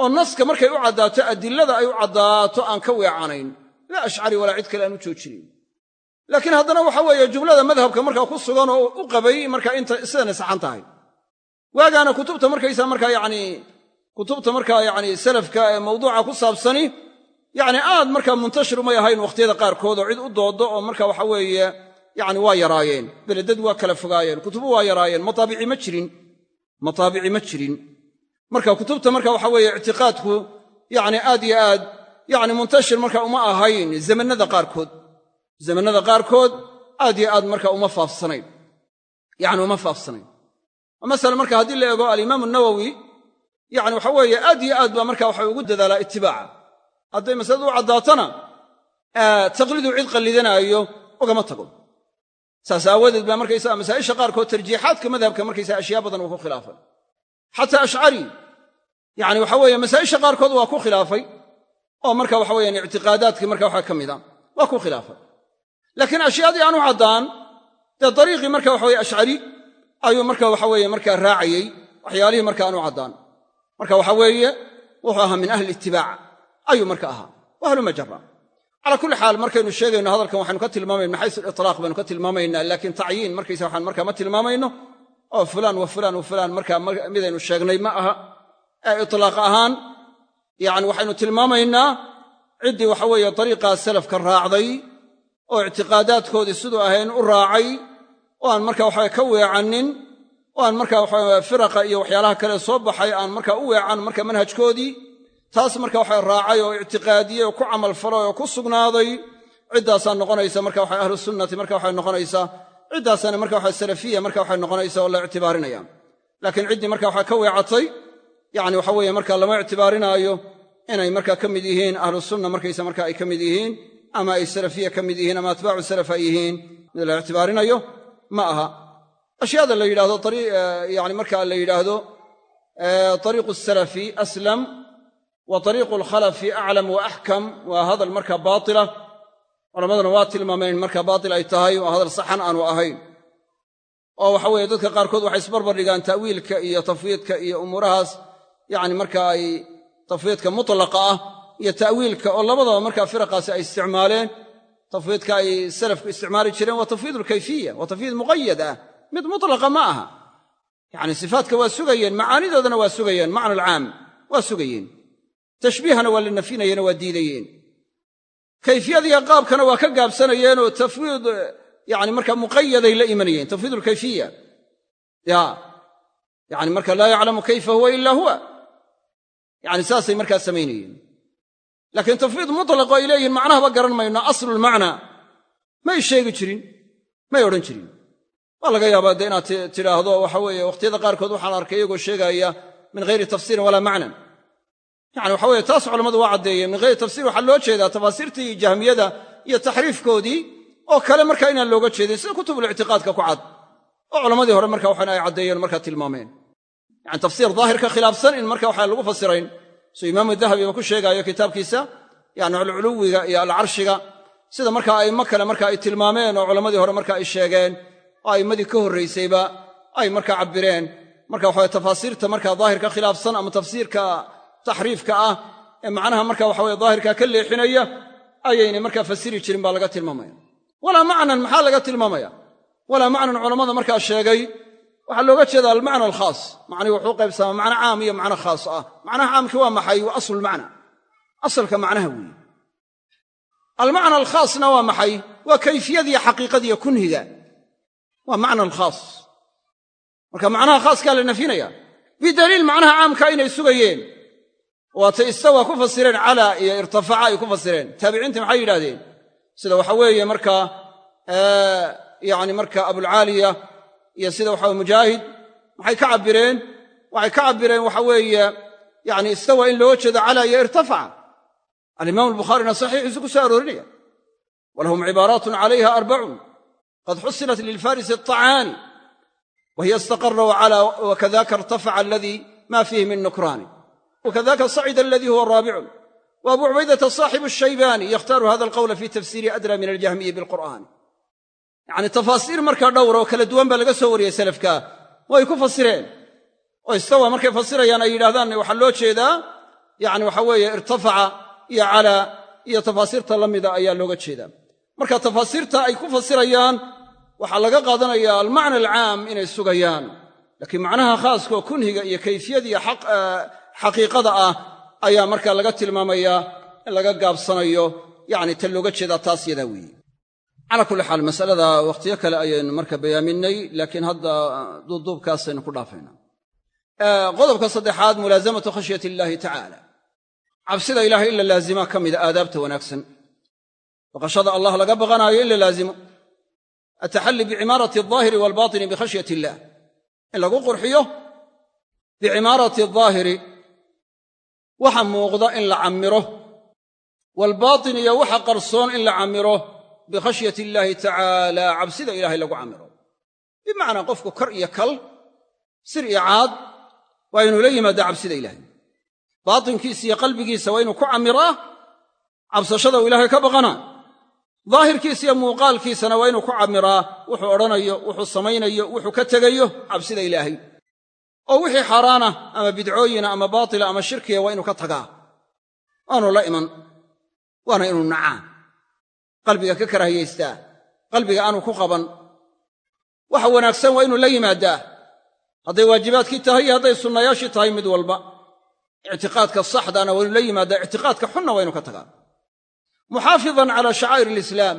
oo naska markay u caddaato adilada ay u caddaato aan ka weecanayn laa ashcari walaa cid kale aan u joojinayn laakiin haddana waxa weeye jumlada madhabka markaa ku sugan oo u qabay markaa inta sidana saxan tahay. Waagaana kutubta markaysaa markaa yacni kutubta markaa yacni salafka ee mawduuca ku saabsani yacni aad markaa muntashir umay ahayn wakhtiyada qaarkood oo cid u doodo oo marka waxa weeye yacni waa yaraayeen. Beledad waa kala fogaayeen kutubu waa yaraayeen mataabici ma jirin. Mataabici ma jirin. Marka kutubta marka yacni muntashir marka uma ahayn zamannada qaarkood. Zamannada qaarkood aad yo aad marka uma faafsanayn. Yacni uma faafsanayn. Masalan marka haddii la eego alimaamu nawowi yacni waxa weeye aad yo aad baa marka waxa ugu dadaalaa itibaaca hadday masaladu u caddaatona taqliidu cid qallidanaayo ugama tago. Saas aawadeed baa markaysaga masaa'isha qaarkood tarjiixaadka madhabka markaysaa ashyaa badan uu ku khilaafay. Xataa ashcari yacni waxa weeye masaa'isha qaarkood waa ku khilaafay oo marka waxa weyaan ictiqaadaadkii marka waxa ka mida waa ku khilaafay laakiin ashyaadii aanu caddaan dee dariiqii marka waxa weye ashcari ayuu marka waxa weeye markaa raacayey waxyaalihii marka aanu caddaan. Marka waxa weeye wuxuu ahaa min ahli itibaac ayuu marka ahaa. Wa majara calaa kulli xaal markaynu sheegayno hadalkan waxaynu ka tilmaamayna min xaysu baynu ka tilmaamaynaa laakiin tacyiin markaysa waxaan markaa ma tilmaamayno oo fulaan wa fulaan wa fulaan markaa midaynu sheegnay ma aha. Ee itlaaq ahaan yacni waxaynu tilmaamaynaa ciddii waxa weeye dariiqaa salafka raacday oo ictiqaadaadkoodii siduu ahayn u raacay oo aan marka waxawe ka weecannin oo aan marka waxa firaqa iyo waxyaalaha kale soo baxay aan marka u weecan marka manhajkoodii taas marka waxa raacay oo ictiqaadiyey oo ku camalfalay oo ku sugnaaday. Ciddaasaa noqonaysa marka waxa ahlu sunnati marka waxay noqonaysaa ciddaasana marka waxa salafiya marka waxay noqonaysa oo la ictibaarinaya laakiin ciddii marka waxa ka weecatay yacni waxa weeye marka lama ictibaarinaayo inay marka ka mid yihiin ahlu sunna markaysa marka ay ka mid yihiin ama ay salafiya ka mid yihiin ama atbaacu salaf ay yihiin mid la ictibaarinayo ma aha. Ashyaada la yidhahdo yani marka la yidhaahdo ariiqu salafi aslam wa ariiqu alkhalafi aclam wa axkam waa hadal marka baatila. Culammaduna waa tilmaameen marka baatil ay tahay waa hadal saxan aanu ahayn. Oo waxa weeye dadka qaarkood waxay isbarbar dhigaan ta'wiilka iyo tafwiidka iyo umuurahaas tafwiidka mutlaqa ah iyo ta'wiilka oo labadaba markaa firaqaasi ay isticmaaleen tafwiidka ay salafku isticmaali jireen waa tafwiid alkayfiya waa tafwiid muqayad ah. Mid mutlaqa ma aha. Yacni sifaatka waa sugayeen macaanidoodana waa sugayeen macna alcaam waa sugayeen. Tashbiihana waa la nafinayeen waa diidayeen. Kayfiyadiiyo qaabkana waa ka gaabsanayeenoo tafwiid yani markaa muqayaday la imanayeen tafwiid alkayfiya ya yani marka laa yaclamu kayfa huwa ila huwa yani saasay markaa samaynayeen laakiin tafwiid mutlaqo ay leeyihiin macnahaba garan mayno aslulmacnaa may sheegi jirin may odhan jirin. Waa laga yaabaa de inaad tidhaahdo waxa weeye wakhtiyada qaarkood waxaan arkay iyagoo sheegaaya min hayri tafsiirin walaa macnan. Yani waxa weye taas culammadu waa caddeeyeen min hayri tafsiir waxaa loo jeedaa tafaasiirtii jahmiyada iyo taxriifkoodii oo kale marka inaan looga jeedin sida kutubulictiqaadka ku cad. Oo culammadii hore marka waxan ay caddeeyeen markaa tilmaameen yani tafsiir daahirka khilaafsan in marka waxaan lagu fasirayn. Suu imaamu dahabiba ku sheegaayo kitaabkiisa yani alculuwiga iyo alcarshiga sida marka a'immo kale marka ay tilmaameen oo culammadii hore marka ay sheegeen oo a'immadii ka horraysayba ay marka cabbireen. Marka waxawe tafaasiirta marka daahirka khilaafsan ama tafsiirka taxriifka ah ee macnaha marka waxaweye daahirka ka leexinaya ayaynay markaa fasiri jirin baa laga tilmaamaya. Walaa macnan maxaa laga tilmaamaya? Walaa macnan culammada markaa sheegay waxaa looga jeeda almacna alkhaas. Macnihi wuxuu qaybsamaa macno caam iyo macno khaas ah. Macnaha caamkii waa maxay? Waa aslulmacna asalka macnaha weeye. Almacna alkhaasna waa maxay? Waa kayfiyadiiyo xaqiiqadiiyo kunhiga. Waa macna alkhaas. Marka macnaha khaaskaa la nafinaya bidaliil macnaha caamka inay sugayeen. Waatay istawa ku fasireen calaa iyo irtafaca ay ku fasireen. Taabiciintii maxay yidhahdeen sida waxa weeye markaa yani marka abulcaaliya iyo sida waxa mujaahid maxay ka cabbireen waxay ka cabbireen waxa weeye yani istawa in loo jeedo calaa iyo irtafaca. Alimaam albukhaarina saxiixiisu ku soo aroorinaya walahum cibaaraatun calayha arbacun qad xusilat lilfarisi aطacaani wa hiya istaqara wakadaka irtafaca aladii ma fiihi min nukraani. Wakadaka sacida aladii huwa raabicun. Wa abu cubaydata saaxibu shaybaani yakhtaaru hada alqawla fi tafsiiri adra min aljahmiyi bilqur'aan yacni tafaasiir markaa dhowr oo kala duwan baa laga soo wariyey salafka. Way ku fasireen. Oo istawa markay fasirayaan ay yidhahdaan waxaa loo jeedaa yani waxa weeye irtafaca iyo calaa iyo tafaasiirta la mida ayaa looga jeedaa. Marka tafaasiirta ay ku fasirayaan waxaa laga qaadanayaa almacna alcaam inay sugayaan. Laakiin macnaha khaaskaoo kunhiga iyo kayfiyadiiyo xaqiiqada ah ayaa markaa laga tilmaamayaa in laga gaabsanayo yani ta looga jeedaa taas yadaa weeye calaa kulli xaal masalada wakhtiyo kale ayaynu marka bayaaminay laakiin hadda duubduubkaasaynu ku dhaafaynaa qodobka saddexaad mulaasamatu khashyati illaahi tacaala cabsida ilaahay in la laazimaa ka mida aadaabta wanaagsan. Baqashada allah laga baqanaayo in la laazimo. Ataxalli bicimaarati aldaahiri waalbaatini bikhashyati illaah in lagu qurxiyo bicimaarati aldaahiri waxa muuqda in la cammiro. Waalbaatin iyo waxa qarsoon in la cammiro bikhashyati illaahi tacaala cabsida ilaahay lagu camiro. Bimacnaa qofku kor iyo kal sir iyo caad waa inuu la yimaadaa cabsida ilaahay. Baatinkiisa iyo qalbigiisa waa inuu ku camiraa cabsashada uu ilaahay ka baqanaa daahirkiisa iyo muuqaalkiisana waa inuu ku camiraa wuxuu odhanayo wuxuu samaynayo wuxuu ka tegayo cabsida ilaahay. Oo wixii xaaraana ama bidcooyina ama baatila ama shirkiya waa inuu ka tagaa. Waanu la iman waana inuu nacaa qalbiga ka karaahiyaystaa qalbiga aanu ku qaban. Waxa wanaagsan waa inuu la yimaadaa. Hadday waajibaadkii tahay iyo hadday sunnayaashii tahay mid walba ictiqaadka saxdaana waa inuu la yimaadaa ictiqaadka xunna waa inuu ka tagaa. Muxaafidan calaa shacaa'ir alislaam.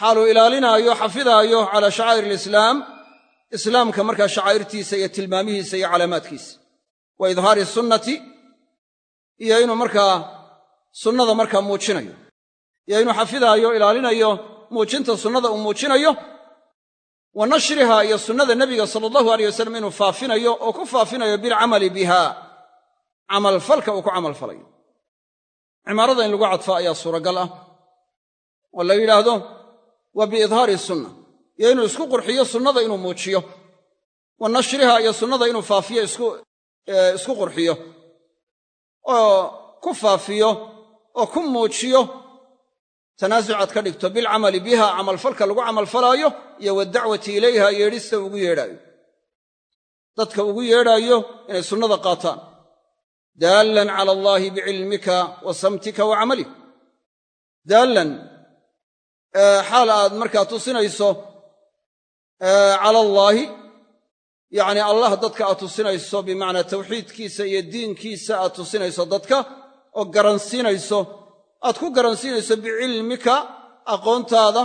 Xaaluu ilaalinaayo xafidaayo calaa shacaa'ir alislaam islaamka markaa shacaa'irtiisa iyo tilmaamihiisa iyo calaamaadkiisa. Wa idhaari sunnati iyo inuu markaa sunnada markaa muujinayo iyo inuu xafidaayo ilaalinayo muujinta sunnada uu muujinayo wa nashriha iyo sunnada nebiga sala allahu aleyh wasalam inuu faafinayo oo ku faafinayo bilcamali biha. Camalfalka uu ku camalfalayo cimaarada in lagu cadfo ayaa suuragal ah. Oo la yidhaahdo wa biidhaari sunna. Iyo inuu isku qurxiyo sunnada inuu muujiyo. Wa nashriha iyo sunnada inuu faafiyo isku qurxiyo. Oo ku faafiyo oo ku muujiyo tanaasucaad ka dhigto bilcamali biha camalfalka lagu camalfalaayo iyo waddacwati ilayha yeedhista ugu yeedhaayo. Dadka ugu yeedhaayo inay sunnada qaataan. Daallan cala allaahi bicilmika wa samtika wa camalik. Daallan xaal aad markaa tusinayso cala allaahi yacni allah dadka aad tusinayso bimacnaa tawxiidkiisa iyo diinkiisa aad tusinayso dadka oo garansiinayso aad ku garansiinayso bicilmika aqoontaada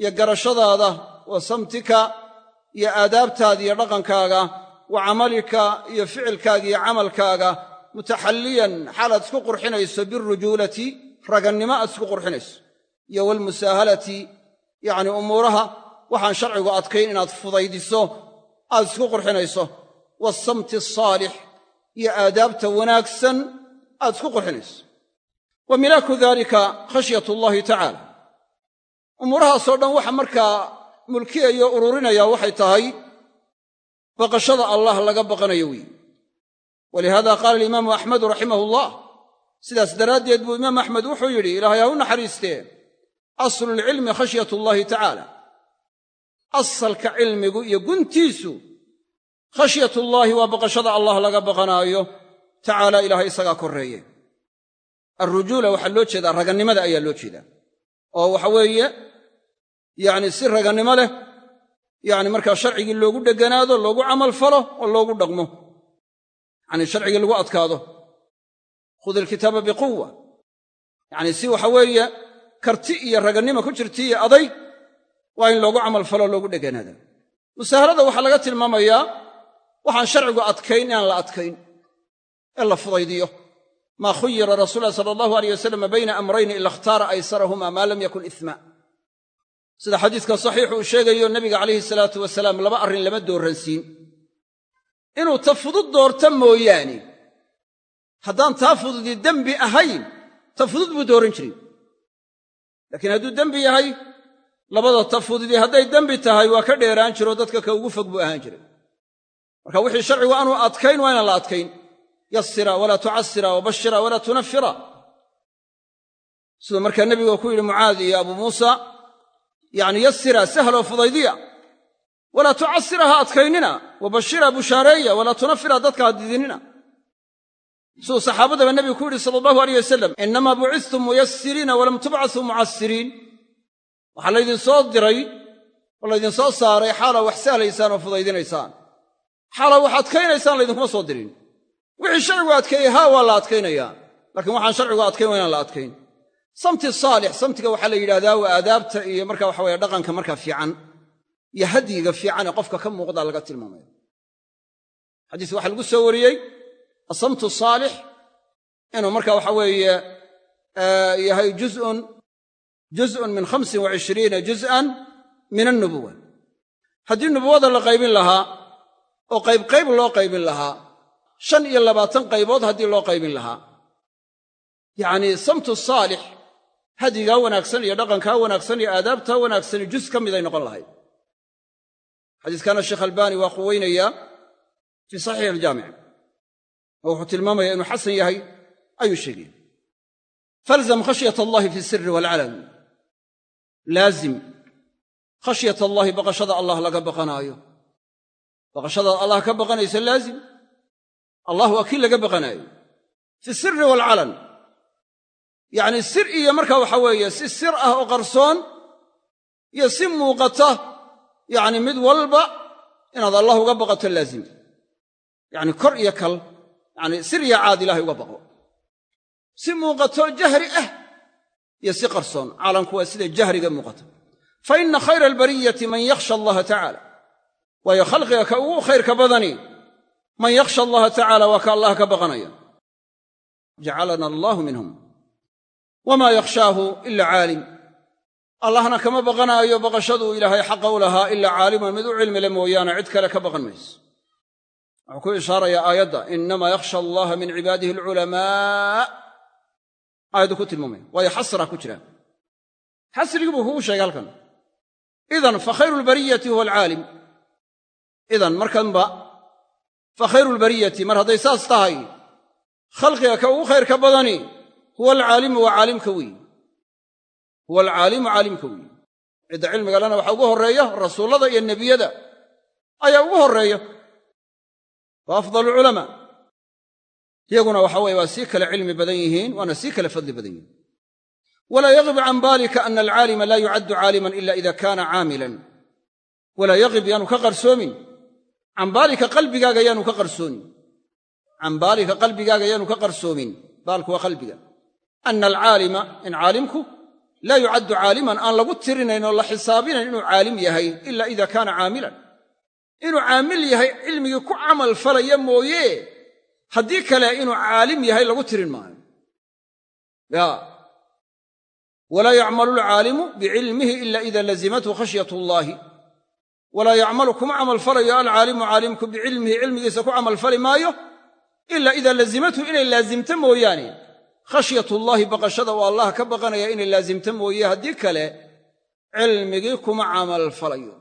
iyo garashadaada wa samtika iyo aadaabtaada iyo dhaqankaaga wa camalika iyo ficilkaaga iyo camalkaaga. Mutaxalliyan xaalaad isku qurxinayso birujuulati ragannimo aad isku qurxinayso. Iyo walmusaahalati yacni umuuraha waxaan sharcigu adkayn inaad fudaydiso aad isku qurxinayso. Waasamti asaalix iyo aadaabta wanaagsan aad isku qurxinayso wa milaaku dalika khashyat allahi tacaala umuurahaasoo dhan waxa markaa mulkiyaya o ururinaya waxay tahay baqashada allah laga baqanayo weyi walihada qaala alimaamu axmedu raximahu allah sidaas daraaddeed buu imaam axmed wuxuu yidhi ilaahay ha u naxariistee aslulcilmi khashyat allahi tacaala asalka cilmigu iyo guntiisu khashyatullaahi waa baqashada allah laga baqanaayo. Tacaala ilaahay isagaa korreeye alrujuula waxaa loo jeedaa ragannimada ayaa loo jeedaa. Oo waxa weeye yacni si ragannimo leh yacni markaa sharcigii loogu dheganaado loogu camal falo oo loogu dhaqmo. Yacni sharcigii lagu adkaado. Khud ilkitaaba biquwa yacni si waxa weeye karti iyo ragannima ku jirti iyo adayg waa in loogu camal falo loogu dheganaada musaahalada waxaa laga tilmaamayaa waxaan sharcigu adkayn inaan la adkayn ee la fudaydiyo maa khuyira rasuul lah sala allahu aleyh wasalam bayna amrayni ila ikhtaara aysarahuma maa lam yakun isma sida xadiiska saxiixu uu sheegayo nebiga calayhi salaatu wasalaam laba arrin lama dooransiin inuu ta fudud doorta mooyaane. Haddaan taa fududi dembi ahayn ta fudud buu dooran jiray. Laakiin hadduu dembi yahay labada ta fududi hadday dembi tahay waa ka dheeraan jiroo dadka ka ugu fog buu ahaan jiray. Marka wixii sharcigu aanu adkayn waa inaan la adkayn yasira walaa tucasira wabashira walaa tunafira. Siduu markaa nebigu ku yidhi mucaadi iyo abuu muusa yacni yasira sahloo fudaydiya. Walaa tucasira ha adkaynina wabashira bushaareeya walaa tunafira dadka ha didinina. Siduu saxaabadaba nebigu ku yidhi sala allahu aleyh wasalam innamaa bucistum muyasiriina walam tubcasuu mucasiriin waxaa laydin soo diray oo laydin soo saaray xaalaa wax sahlaysaan oo fudaydinaysaan. Xaalaa wax adkaynaysaan laydinkuma soo dirin wixii sharcigu adkeeyey haa waa la adkaynayaa laakiin waxaan sharcigu adkayn waa inaan la adkayn samti saalix samtiga waxaa la yidhahdaa waa aadaabta iyo marka waxa weye dhaqanka markaa fiican iyo hadyiga fiican ee qofka ka muuqdaa laga tilmaamaya xadiis waxaa lagu soo wariyey asamtu saalix inuu marka waxa weeye yahay juzun juz'un min khamsin wa cishriina juz'an min annubuwa. Haddii nubuwada la qaybin lahaa oo qaybqayb loo qaybin lahaa shan iyo labaatan qaybood haddii loo qaybin lahaa. Yacnii samtu saalix hadyigaa wanaagsan iyo dhaqankaa wanaagsan iyo aadaabtaa wanaagsani juz ka miday noqon lahayd. Xadiiskana sheekh albaani waa quweynayaa fii saxiix aljaamic oo wuxuu tilmaamaya inuu xasan yahay ayuu sheegaya falzam khashyat allahi fi siri waalcalan laazim khashyat allaahi baqashada allah laga baqanaayo. Baqashadaad allah ka baqanaysa laazim allah waa kii laga baqanaayo fi siri waalcalan yacnii sir iyo marka waxa weeye si sir ah oo qarsoon iyo si muuqata yacni mid walba inaad allah uga baqato laazim. Yacni kor iyo kal yacni sir iyo caad ilahay uga baqo. Si muuqato jahri ah iyo si qarsoon. Caalamku waa sida jahriga muuqata. Fa inna khayra albariyati man yakhsha allaha tacaala waayo khalqiga ka ugu khayrka badani man yakhsha allaha tacaala waa ka allah ka baqanaya. Jacalana allahu minhum. Wamaa yakhshaahu ila caalim allahna kama baqanaayo baqashaduu ilaahay xaqa u lahaa ilaa caaliman mid u cilmile mooyaane cid kale ka baqan mayso wuxuu ku ishaarayaa aayadda inamaa yakhsha allaha min cibaadihi alculamaa aayaddu ku tilmaamaya. Waayo xasra ku jira xasrigii buu kugu sheegay halkan. Idan fa khayru lbariyati huwa alcaalim fa khayru lbariyati mar hadday saas tahay khalqiga ka ugu khayrka badani huwa alcaalimu waa caalimka weyi huwa alcaalimu caalimka weyi cidda cilmiga lena waxaa ugu horreeya rasuullada iyo nebiyada ayaa ugu horreeya. Wa afdalu culamaa. Iyaguna waxa weye waa sii kale cilmi badan yihiin waana sii kale fadli badan yihiin. Walaa yagib can baalika ana alcaalima laa yucaddu caaliman ila ida kaana caamilan. Walaa yagib yaanu ka qarsoomin cambaalika qalbigaaga yaanu ka qarsoonin cambaalika qalbigaaga yaanu ka qarsoomin. Baalku waa qalbiga. Ana alcaalima in caalimku laa yucaddu caaliman aan lagu tirinayn oo la xisaabinayn inuu caalim yahay ila ida kaana caamilan. Inuu caamil yahay cilmigii ku camal falaya mooye. Haddii kale inuu caalim yahay lagu tirin maayo. Ya. Walaa yacmalu alcaalimu bicilmihi ila ida lazimathu khashyat allaahi walaa yacmalu kuma camalfalayo alcaalimu caalimku bicilmihi cilmigiisa ku camalfali maayo ila ida lazimathu inay laazimto mooyaane. Khashyatullaahi baqashada oo allah ka baqanaya inay laazimto mooye haddii kale cilmigii kuma camalfalayo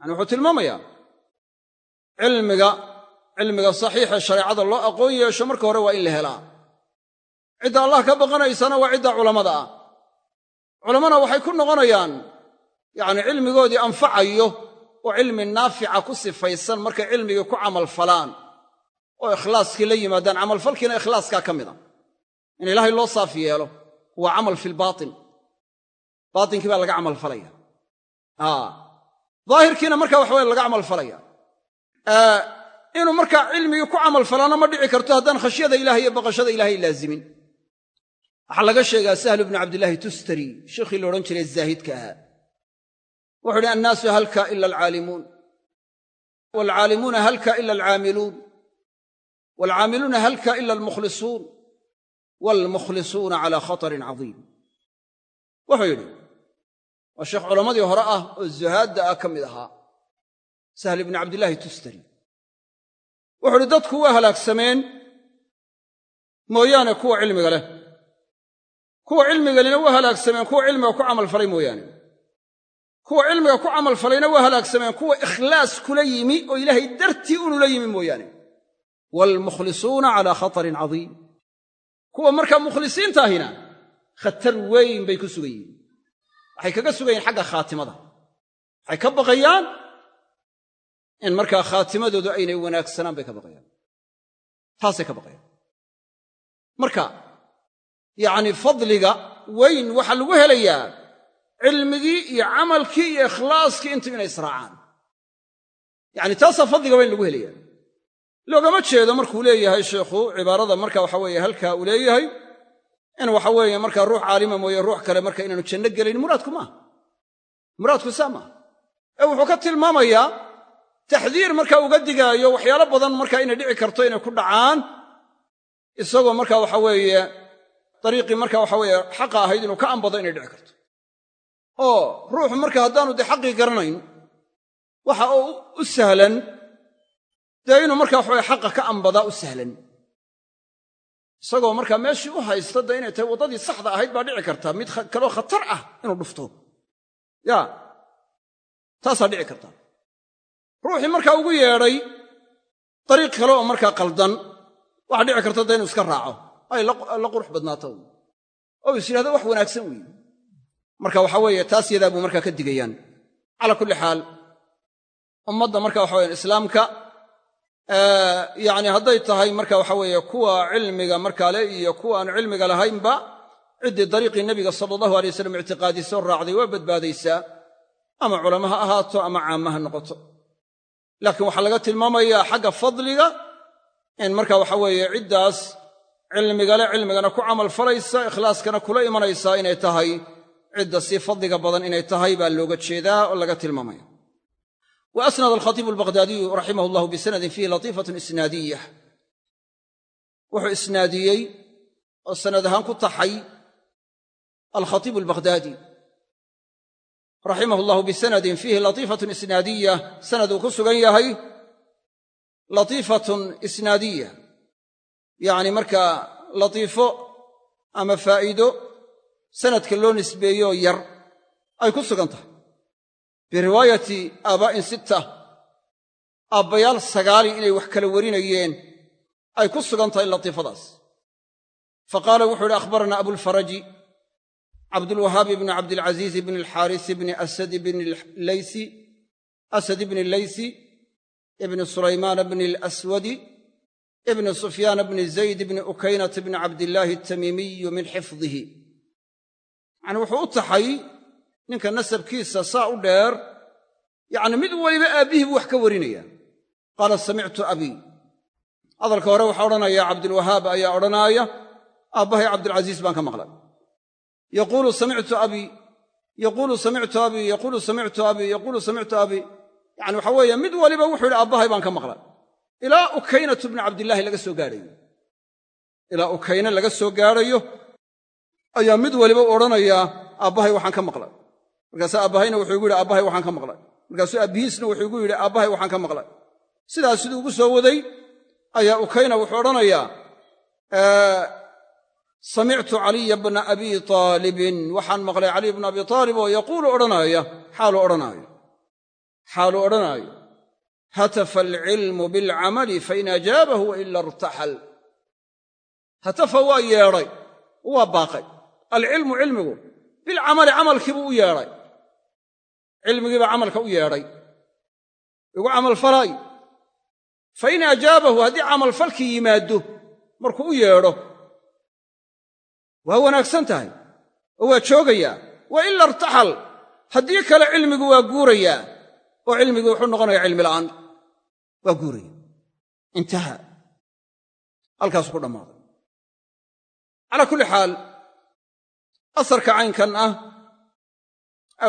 yani wuxuu tilmaamayaa cilmiga cilmiga saxiixe shareecada loo aqoon yeesho marka hore waa in la helaa. Cidda allah ka baqanaysana waa cidda culammada ah. Culammana waxay ku noqonayaan yacni cilmigoodii anfacayo oo cilmi naafica ku sifaysan markay cilmigii ku camalfalaan oo ikhlaaskii la yimaadaan camalfalkiina ikhlaaskaa ka mida in ilaahay loo saaf yeelo waa camal fi lbaatin baatinkii baa laga camalfalaya daahirkiina marka waxaweye laga camalfalaya inuu markaa cilmigii ku camalfalaana ma dhici karto haddaan khashyada ilahay iyo baqashada ilahay laazimin. Waxaa laga sheegaa sahlu bnu cabdillaahi tustari sheikhii la odhan jiray zaahidka ahaa wuxu uhi annaasu halka ila alcaalimuun. Waalcaalimuuna halka ila alcaamiluun. Waalcaamiluuna halka ila almukhlisuun. Waalmukhlisuuna calaa khatarin cadiim. Wuxuu yidhi waa sheekh culammadii hore ah oo zuhaadda ah ka mid ahaa sahl ibni cabdillaahi tustari. Wuxu uhi dadku waa halaagsameen mooyaane kuwa cilmiga leh. Kuwa cilmigalina waa halaagsameen kuwa cilmiga ku camalfalay mooyaane kuwa cilmiga ku camalfalayna waa halaagsameen kuwa ikhlaas kula yimi oo ilaahay dartii unula yimi mooyaane. Waalmukhlisuuna calaa khatarin cadiim. Kuwa markaa mukhlisiintaahina khatar weyn bay ku sugan yihiin. Waxay kaga sugan yihiin xagga khaatimada. Waxay ka baqayaan in markaa khaatimadoodu aynay wanaagsanaan bay ka baqayaan. Taasay ka baqayaan. Marka yacni fadliga weyn waxaa lagu helayaa cilmigii iyo camalkii iyo ikhlaaskii intu inay israacaan. Yacni taasaa fadliga weyn lagu helaya loogama jeedo markuu leeyahay sheikhu cibaarada marka waxa weeye halkaa uu leeyahay in waxa weeye markaa ruux caalima mooye ruux kale marka inaanu janno gelayn muraadku maaha muraadku saa maaha ee wuxuu ka tilmaamayaa taxdiir markaa uga digaayo waxyaalo badan markaa inay dhici karto inay ku dhacaan isagoo marka waxa weeye dariiqii marka waxa weeye xaqa ahayd inuu ka ambado inay dhici karto oo ruuxu marka haddaanu dee xaqii garanayn waxa uu u sahlan dee inuu marka waxaweye xaqa ka ambadaa u sahlan. Isagoo markaa meeshii u haysta dee inay tahay waddadii saxda ahayd baa dhici karta mid kaloo khatar ah inuu dhufto. Ya taasaa dhici karta. Ruuxii markaa ugu yeedhay dariiq kale oo markaa qaldan waxaa dhici karta dee inuu iska raaco. Ay la qurux badnaato oo is yidhahdo wax wanaagsan weeye marka waxa weeye taas yadaa buu markaa ka digayaan. Calaa kulli xaal ummadda marka waxa weye islaamka yacni hadday tahay marka waxa weeye kuwa cilmiga markaa le iyo kuwa aan cilmiga lahaynba ciddii dariiqii nebiga sala allahu alay wasalam ictiqaadisoo raacday waa badbaadaysaa. Ama culama ha ahaato ama caama ha noqoto. Laakiin waxaa laga tilmaamayaa xagga fadliga in marka waxa weeye ciddaas cilmigale cilmigana ku camal falaysa ikhlaaskana kula imanaysaa inay tahay cidda si fadliga badan inay tahay baa looga jeedaa oo laga tilmaamaya wa asnad alkhatiibu albaqhdaadiyu raximah llahu bisanadin fiihi latiifatun isnaadiya wuxuu isnaadiyey oo sanad ahaan ku taxay alkhatiibu albaqhdaadi raximah llahu bisanadin fiihi latiifatun isnaadiya sanad uu ku sugan yahay latiifatun isnaadiya yacni markaa latiifo ama faa'iido sanadka loo nisbeeyoo yar ay ku sugan tahay. Biriwaayati aabaa'in sitta aabbayaal sagaali inay wax kala warinayeen ay ku sugan tahay latiifadaas. Fa qaala wuxuu ihi akhbaranaa abulfaraji cabdulwahaabi bni cabdilcaziiz bni alxaarisi bni asad bni leysi asad bni leysi ibni sulaymaana bni alaswadi ibni sufyaana bni zayd bni ukaynata bni cabdillaahi atamiimiyu min xifdihi yacni wuxuu u taxay ninka nasabkiisa saa u dheer yacni mid weliba aabbihii buu wax ka warinaya qaala samictu abii hadalka hore waxaa odhanaya cabdilwahaab ayaa odhanaaya aabbahay cabdilcasiis baan ka maqlay. Yaquulu samictu abii yaquulu samictu abii yaquulu samictu abii yaquulu samictu abii yacani waxa weeye mid waliba wuxuu yidhi aabbahay baan ka maqlay. Ilaa ukaynatu bni cabdillaahi laga soo gaadhayo. Ilaa ukayne laga soo gaadhayo ayaa mid waliba odhanayaa aabbahay waxaan ka maqlay. Markaase aabbahayna wuxuu igu yidhi aabbahay waxaan ka maqlay. Markaasuu aabbihiisna wuxuu igu yidhi aabbahay waxaan ka maqlay. Sidaas siduu ugu soo waday ayaa ukayna wuxuu odhanayaa samictu caliya bna abi aalibin waxaan maqlay caliy bna abi aalib oo yaquulu odhanaaya xaaluu odhanaayo. Xaaluu odhanaayo hatafa alcilmu bilcamali fain ajaabahu waila irtaxal. Hatafa waa yeedhay waa baaqay alcilmu cilmigu bilcamali camalkiibuu u yeedhay. Cilmigiibaa camalka u yeedhay. Igu camalfalaay fain ajaabahu haddii camalfalkii yimaaddo markuu u yeedho waa wanaagsan tahay oo waa joogayaa. Wa ila irtaxal haddii kale cilmigu waa guurayaa oo cilmigii wuxuu noqonayaa cilmi la'aan waa guuraya intaha halkaasuu ku dhammaaday. Calaa kulli xaal asarka caynkan ah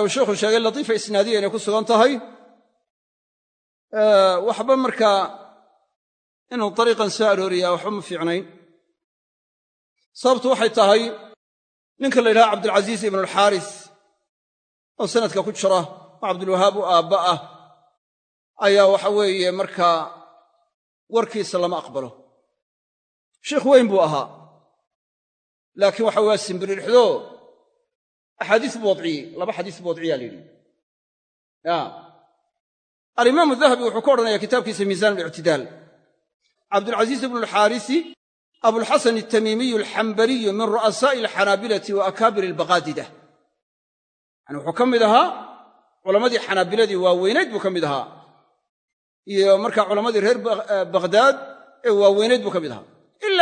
uu sheikhu sheegay latiifa isnaadiya inay ku sugan tahay. Waxba markaa inuu dariiqan soo arooriyaa waxba ma fiicnayn. Sababtu waxay tahay ninka la yidhaha cabdilcasiis ibnu alxaaris oo sanadka ku jira oo cabdulwahaab u aabba ah ayaa waxa weeye markaa warkiisa lama aqbalo. Sheikh weyn buu ahaa laakiin waxa waa simbiririxdo axaadiis buu wadciyey laba xadiis buu wadciyaa la yidhi. Alimaamu dahabi wuxuu ka odhanaya kitaabkiisa miisaan alictidaal cabdulcasiis ibnu alxaarisi abulxasan altamiimiyu alxambaliyu min ru'asaa'i alxanaabilati wa akaabir albaqaadida. Yani wuxuu ka mid ahaa culammadii xanaabiladii waaweynayd buu ka mid ahaa. Iyo markaa culammadii reer baghdaad ee waaweynayd buu ka mid ahaa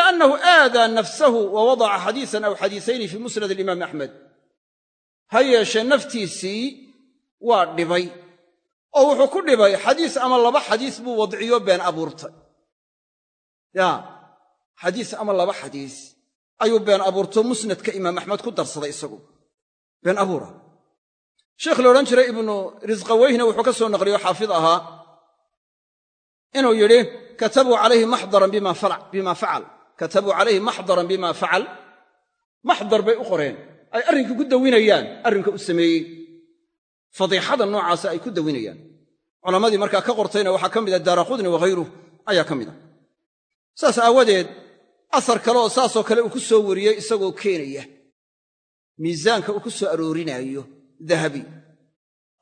ila annahu aadaa nafsahu wa wadaca xadiisan aw xadiisayni fii musnad alimaami axmed ha yeeshee naftiisii waa dhibay oo wuxuu ku dhibay xadiis ama laba xadiis buu wadciyo been abuurtay ya xadiis ama laba xadiis ayuu been abuurto musnadka imaam axmed ku darsaday isagu been abuura sheekh la odhan jiray ibnu risqaweyhna wuxuu ka soo naqliyo xaafid ahaa inuu yidhi katabuu calayhi maxdaran bima facal katabuu calayhi maxdaran bima facal. Maxdar bay u qoreen. Ay arrinka ku dawinayaan arrinka u sameeyey. Fadiixada noocaasa ay ku dawinayaan. Culammadii markaa ka qortayna waxaa ka mida daaraqudni waghayruh ayaa ka mida saas aawadeed asar kale oo saasoo kale uu ku soo wariyey isagoo keenaya. Miisaanka uu ku soo aroorinaayo dahabi.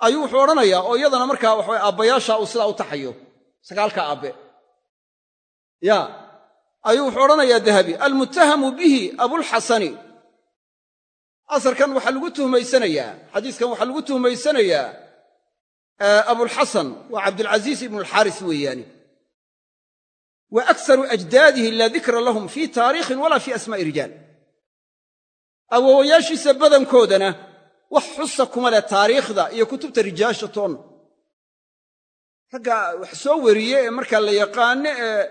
Ayuu wuxuu odhanayaa oo iyadana markaa waxawa aabbayaasha uu sidaa u taxayo. Sagaalka aabbe. Ya ayuu wuxuu odhanayaa dahabi almuttahamu bihi abulxasani asarkan waxaa lagu tuhmaysanayaa xadiiskan waxaa lagu tuhmaysanayaa abulxasan waa cabdilcasiis ibnu alxaaris weeyaane wa aksaru ajdaadihi laa dikra lahum fii taariikhin walaa fii asmaa'i rijaal. Awowayaashiisa badankoodana wax xusa kuma leh taariikhda iyo kutubta rijaasha toonna ragga wax soo wariye ee markaa la yaqaano ee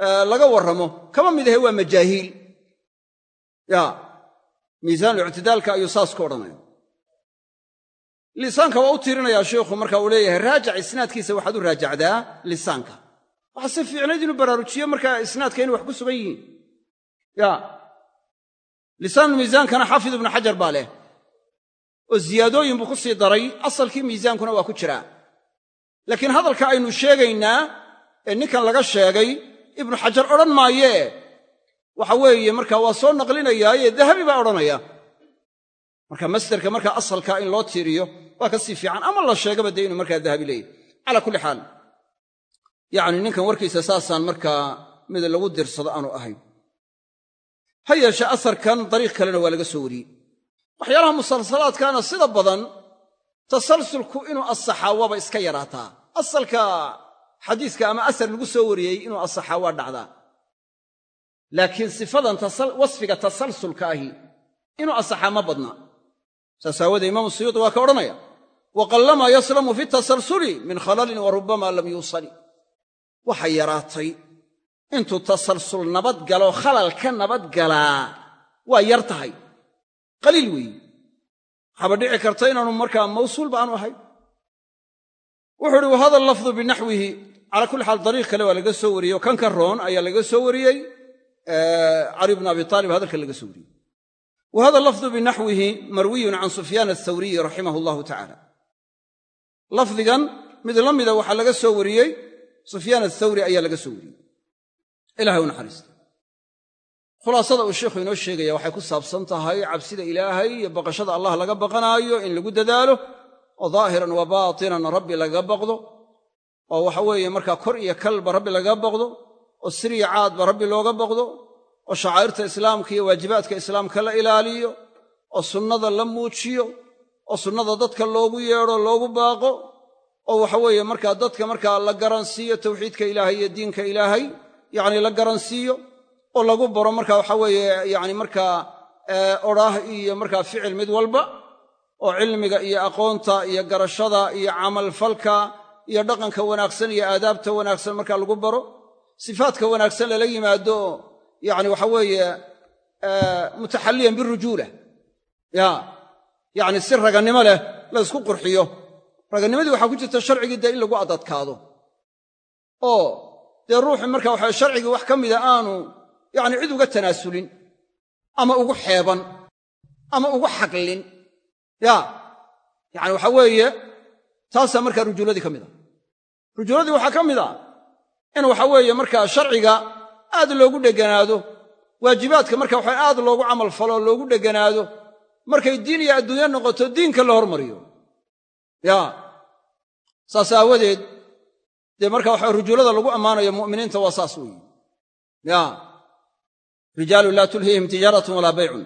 laga warramo. Kama mid ahe waa majaahiil ya miisaanlictidaalka ayuu saas ku odhanaya. Lisaanka waa u tiirinayaa sheikhu marka uu leeyahay raajac isnaadkiisa waxaad u raajacdaa lisaanka waxaa si fiicnayd inuu baraarujiyo markaa isnaadka inay wax ku sugan yihiin. Ya lisaanu miisaankana xaafid ibnu xajar baa leh oo ziyaadooyin buu ku sii daray asalkii miisaankuna waa ku jiraa. Laakiin hadalka aynu sheegaynaa ee ninkan laga sheegay ibnu xajar odhan maayee waxa weeye marka waa soo naqlinayaaye dahabi baa odhanaya. Marka masderka markaa asalka in loo tiiriyo waa ka sii fiican. Ama la sheegaba dee inuu markaa dahabi leeyahy calaa kulli xaal. Yacni ninkan warkiisa saasaan markaa mid lagu dirsado aanu ahayn. Ha yeeshee asarkan dariiq kalena waa laga soo wariyey. Waxyaalaha musalsalaadkaana sida badan tasalsulku inuu asaxaa waaba iska yaraataa. Asalka xadiiska ama asar lagu soo wariyey inuu asaxaa waa dhacdaa. Laakiin sifadan wasfiga tasalsulka ahi inuu asaxaa ma badna. Saas aawoodee imaamu suyuudi waa ka odhanaya wa qallamaa yaslamu fi tasalsuli min khalalin wa rubbama lam yuusali waxa yaraatay intuu tasalsul nabad galo khalal ka nabad galaa waa yar tahay. Qaliil weeye waxaaba dhici karta inaanu markaa mawsuulba aanu ahayn wuxuu uhi wahada lafdu binaxwihi calaa kulli xaal dariiq kale waa laga soo wariyey oo kan ka roon ayaa laga soo wariyey cali bnu abi aalib hadalka laga soo wariyey. Wa hada lafdu binaxwihi marwiyun can sufyaan athawriyi raximah allahu tacala lafdigan mid la mida waxaa laga soo wariyey sufyaan athawri ayaa laga soo wariyey. Ilahay u naxariista khulaasada uu sheikhu inoo sheegaya waxay ku saabsan tahay cabsida ilaahay iyo baqashada allah laga baqanaayo in lagu dadaalo oo daahiran wa baatinan rabbi lagaga baqdo oo waxa weeye markaa kor iyo kalba rabbi lagaga baqdo oo siriya caadba rabbi looga baqdo oo shacaa'irta islaamka iyo waajibaadka islaamka la ilaaliyo oo sunnada la muujiyo oo sunnada dadka loogu yeedho loogu baaqo oo waxa weeye markaa dadka markaa la garansiiyo tawxiidka ilaahay iyo diinka ilaahay yacni la garansiiyo oo lagu baro marka waxa weeye yacni markaa odhaah iyo markaa ficil mid walba oo cilmiga iyo aqoonta iyo garashada iyo camalfalka iyo dhaqanka wanaagsan iyo aadaabta wanaagsan markaa lagu baro sifaadka wanaagsan lala yimaado yacni waxa weeye mutaxalliyan birujuula ya yacni si ragannimo leh la ysku qurxiyo. Ragannimadii waxaa ku jirta sharcigii dee in lagu adadkaado. Oo dee ruuxi marka waxa sharcigii wax ka mida aanu yacni cid uga tanaasulin ama ugu xeeban ama ugu xaglin ya yacni waxa weeye taasaa markaa rujuuladii ka mid a rujuuladii waxaa ka mid a in waxa weeye markaa sharciga aad loogu dheganaado waajibaadka marka waxa aad loogu camal falo loogu dheganaado markay diin iyo adduunyo noqoto diinka la hormariyo. Ya. Saas aawadeed dee marka waxa rujuulada lagu ammaanayo mu'miniinta waa saas weeye. Ya. Rijaalun laa tulhiihim tijaaratun walaa baycun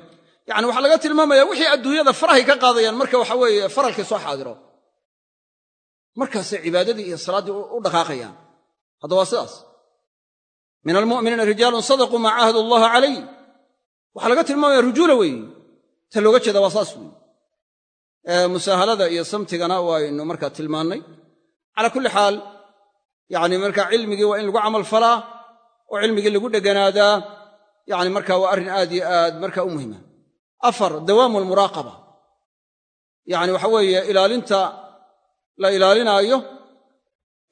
yacni waxaa laga tilmaamaya wixii adduunyada farahay ka qaadayaan marka waxa weeye faralkii soo xaadiro markaasay cibaadadii iyo salaaddii u dhaqaaqayaan. Hadda waa sidaas. Min almu'miniina rijaalun sadaquu maa caahadu allaha calayh waxaa laga tilmaamaya rujuula weeye ta looga jeeda waa saas weeye musaahalada iyo samtigana waynu markaa tilmaannay. Calaa kulli xaal yacni markaa cilmigii waa in lagu camal falaa oo cilmigii lagu dheganaadaa yacni marka waa arrin aad iyo aad marka u muhima afar dawaamu almuraaqaba yacni waxa weeye ilaalinta la ilaalinaayo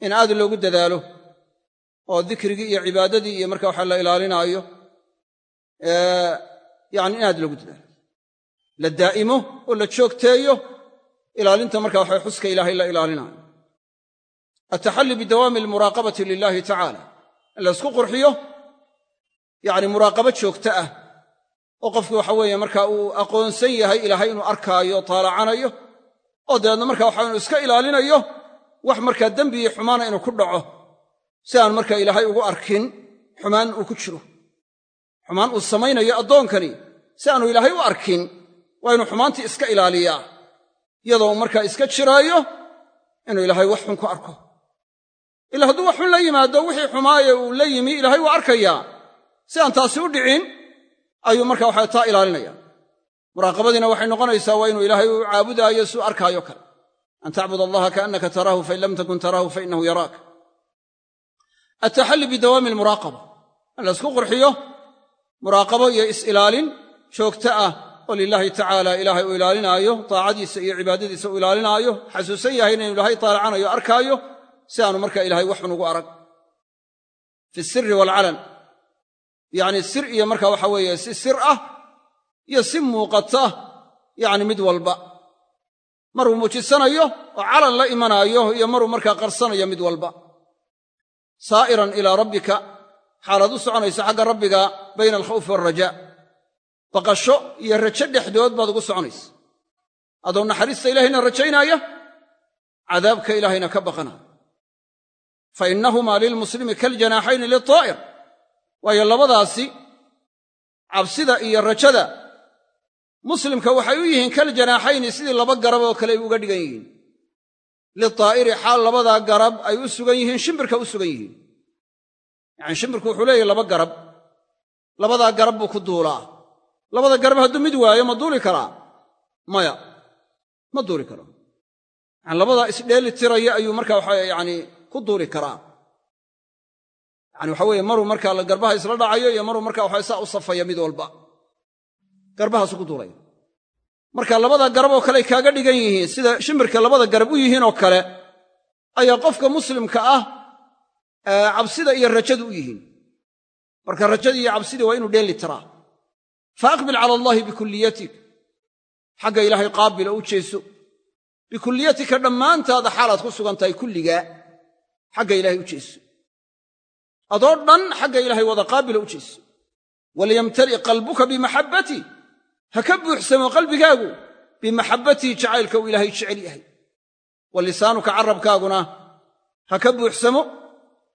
in aad loogu dadaalo oo dikrigii iyo cibaadadii iyo marka waxa la ilaalinaayo yani in aad loogu dadaalo. La daa'imo oo la joogteeyo ilaalinta marka waxa xuska ilaahay la ilaalinaayo. Ataxalli bidawaami almuraaqabati lilahi tacala in la ysku qurxiyo yacni muraaqabo joogto ah oo qofki waxa weeye marka uu aqoonsan yahay ilaahay inuu arkaayo taalacanayo oo dabeedna marka waxa inu iska ilaalinayo wax markaa dembi iyo xumaana inuu ku dhaco si aan marka ilaahay ugu arkin xumaan uu ku jiro. Xumaan uu samaynayo addoonkani si aanu ilaahay u arkin waa inuu xumaantii iska ilaaliyaa. Iyadoo markaa iska jiraayo inuu ilaahay wax xun ku arko. Ila hadduu wax xun la yimaado wixii xumaaye uu la yimi ilaahay waa arkayaa. Si aan taasi u dhicin ayuu marka waxa taa ilaalinaya muraaqabadiina waxay noqonaysaa waa inuu ilaahay u caabudaayo suu arkaayo kale. an tacbud allaha kaannaka taraahu fain lam takun taraahu fainahu yaraak. Ataxalli bidawaami almuraaqaba. In la ysku qurxiyo muraaqabo iyo is-ilaalin joogto ah oo lilaahi tacaala ilaahay uu ilaalinaayo taacadiisa iyo cibaadadiisa uu ilaalinaayo xasuusan yahay inaynu ilaahay taalacanayo arkaayo si aanu marka ilahay waxun ugu arag. Fi siri waalcalan yacni sir iyo marka waxa weeye si sir ah iyo si muuqata yacni mid walba. Maruu muujisanayo oo calan la imanaayo iyo maruu markaa qarsanayo mid walba. Saa'iran ilaa rabbika xaalaad u soconayso xagga rabbiga bayna alkhawfi waalrajaa baqasho iyo rajo dhexdood baad ugu soconaysa. Adoo naxariista ilaahayna rajaynaya cadaabka ilaahayna ka baqanaya fa innahumaa lilmuslimi kaljanaaxayni liltaa'ir. Waayo labadaasi cabsida iyo rajada muslimka waxay u yihiin kal janaaxayni sidii laba garab oo kale ay uga dhigan yihiin. Litaa'iri xaal labadaa garab ay u sugan yihiin shimbirka u sugan yihiin. Yacani shimbirku wuxuu leeyahy laba garab. Labadaa garab buu ku duulaa. Labada garab hadduu mid waayo ma duuli karaa? Maya ma duuli karo. Yani labadaa isdheeli tiraya ayuu marka waxa yacani ku duuli karaa. Yani waxa weeye maruu markaa garbaha isla dhacayo iyo maruu markaa waxa saa u safaya mid walba garbahaasu ku duulaya marka labada garab oo kale kaaga dhigan yihiin sida shimbirka labada garab u yihiin oo kale ayaa qofka muslimka ah cabsida iyo rajadu u yihiin. Marka rajadii iyo cabsidii waa inuu dheeli tiraa fa aqbil cala allaahi bikulliyatik. Xagga ilaahay qaabila u jeeso. Bikulliyatika dhammaantaada xaalaad ku sugan tahay kulligaa xagga ilaahay u jeeso. Adoo dhan xagga ilaahay wada qaabila u jeeso. Waliyamtali qalbuka bimaxabbatii ha ka buuxsamo qalbigaagu bimaxabbatii jacaylka uu ilaahay jecel yahay. Wa lisaanuka carabkaaguna ha ka buuxsamo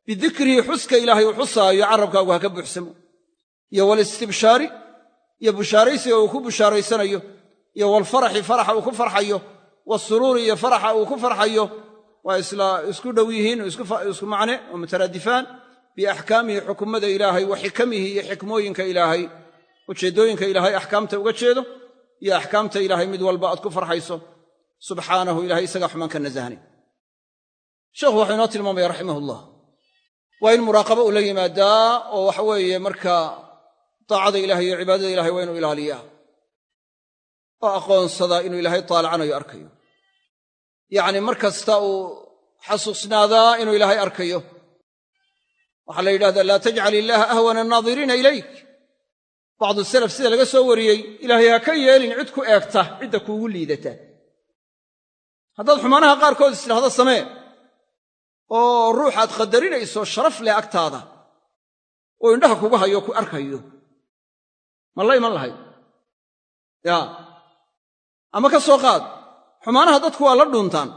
bidikrihi xuska ilaahay uu xusaayo carabkaagu ha ka buuxsamo. Iyo walistibshaari iyo bushaaraysiga uu ku bushaaraysanayo iyo walfaraxi faraxa uu ku farxayo wasuruuri iyo faraxa uu ku farxayo waa isku dhow yihiin isku macne oo mutaraadifaan biaxkaamihi xukumada ilaahay wa xikamihi iyo xikmooyinka ilaahay ujeeddooyinka ilaahay axkaamta uga jeedo iyo axkaamta ilaahay mid walba aad ku farxayso subxaanahu ilahay isagaa xumaan ka nasahnay sheekhu waxuu inoo tilmaamaya raximahullah. Waa in muraaqaba uu la yimaadaa oo waxa weeye markaa daacada ilahay iyo cibaadada ilahay waa inuu ilaaliyaa. Oo aqoonsadaa inuu ilaahay taalacanayo arkayo. Yacni mar kasta uu xasuusnaadaa inuu ilaahay arkayo. Waxaa la yidhahdaa laa tajcal illaaha ahwana annaadiriina ilayk bacdu salaf sida laga soo wariyey ilaahay ha ka yeelin cid ku eegta cidda kuugu liidata. Haddaad xumaanaha qaarkood istidhahdo samee oo ruuxaad qadarinayso sharaf leh agtaada oo indhaha kuga hayo ku arkayo. Ma la iman lahayd? Yaa ama ka soo qaad xumaanaha dadku waa la dhuuntaan.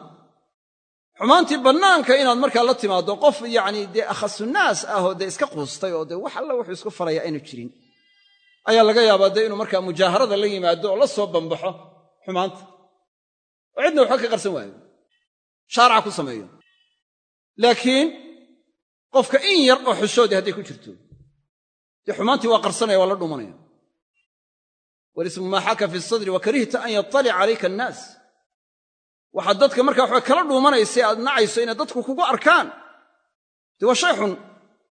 Xumaantii bannaanka inaad markaa la timaaddo qof yacni dee akhasunaas ah oo dee iska quustay oo dee wax alla wuxuu isku falaya aynu jirin ayaa laga yaabaa dee inuu markaa mujaaharada la yimaado oo la soo bambaxo. Xumaanta. Oo cidna waxba ka qarsan waayo. Shaaraca ku sameeyo. Laakiin qofka in yar oo xushoodii hadday ku jirto dee xumaantii waa qarsanaya waa la dhumanaya walismu maa xaka fi sadri wa karihta an yattalica calayka annaas. Waxaad dadka markaa waxba kala dhuumanaysa aad nacayso inay dadku kugu arkaan. Dee waa shay xun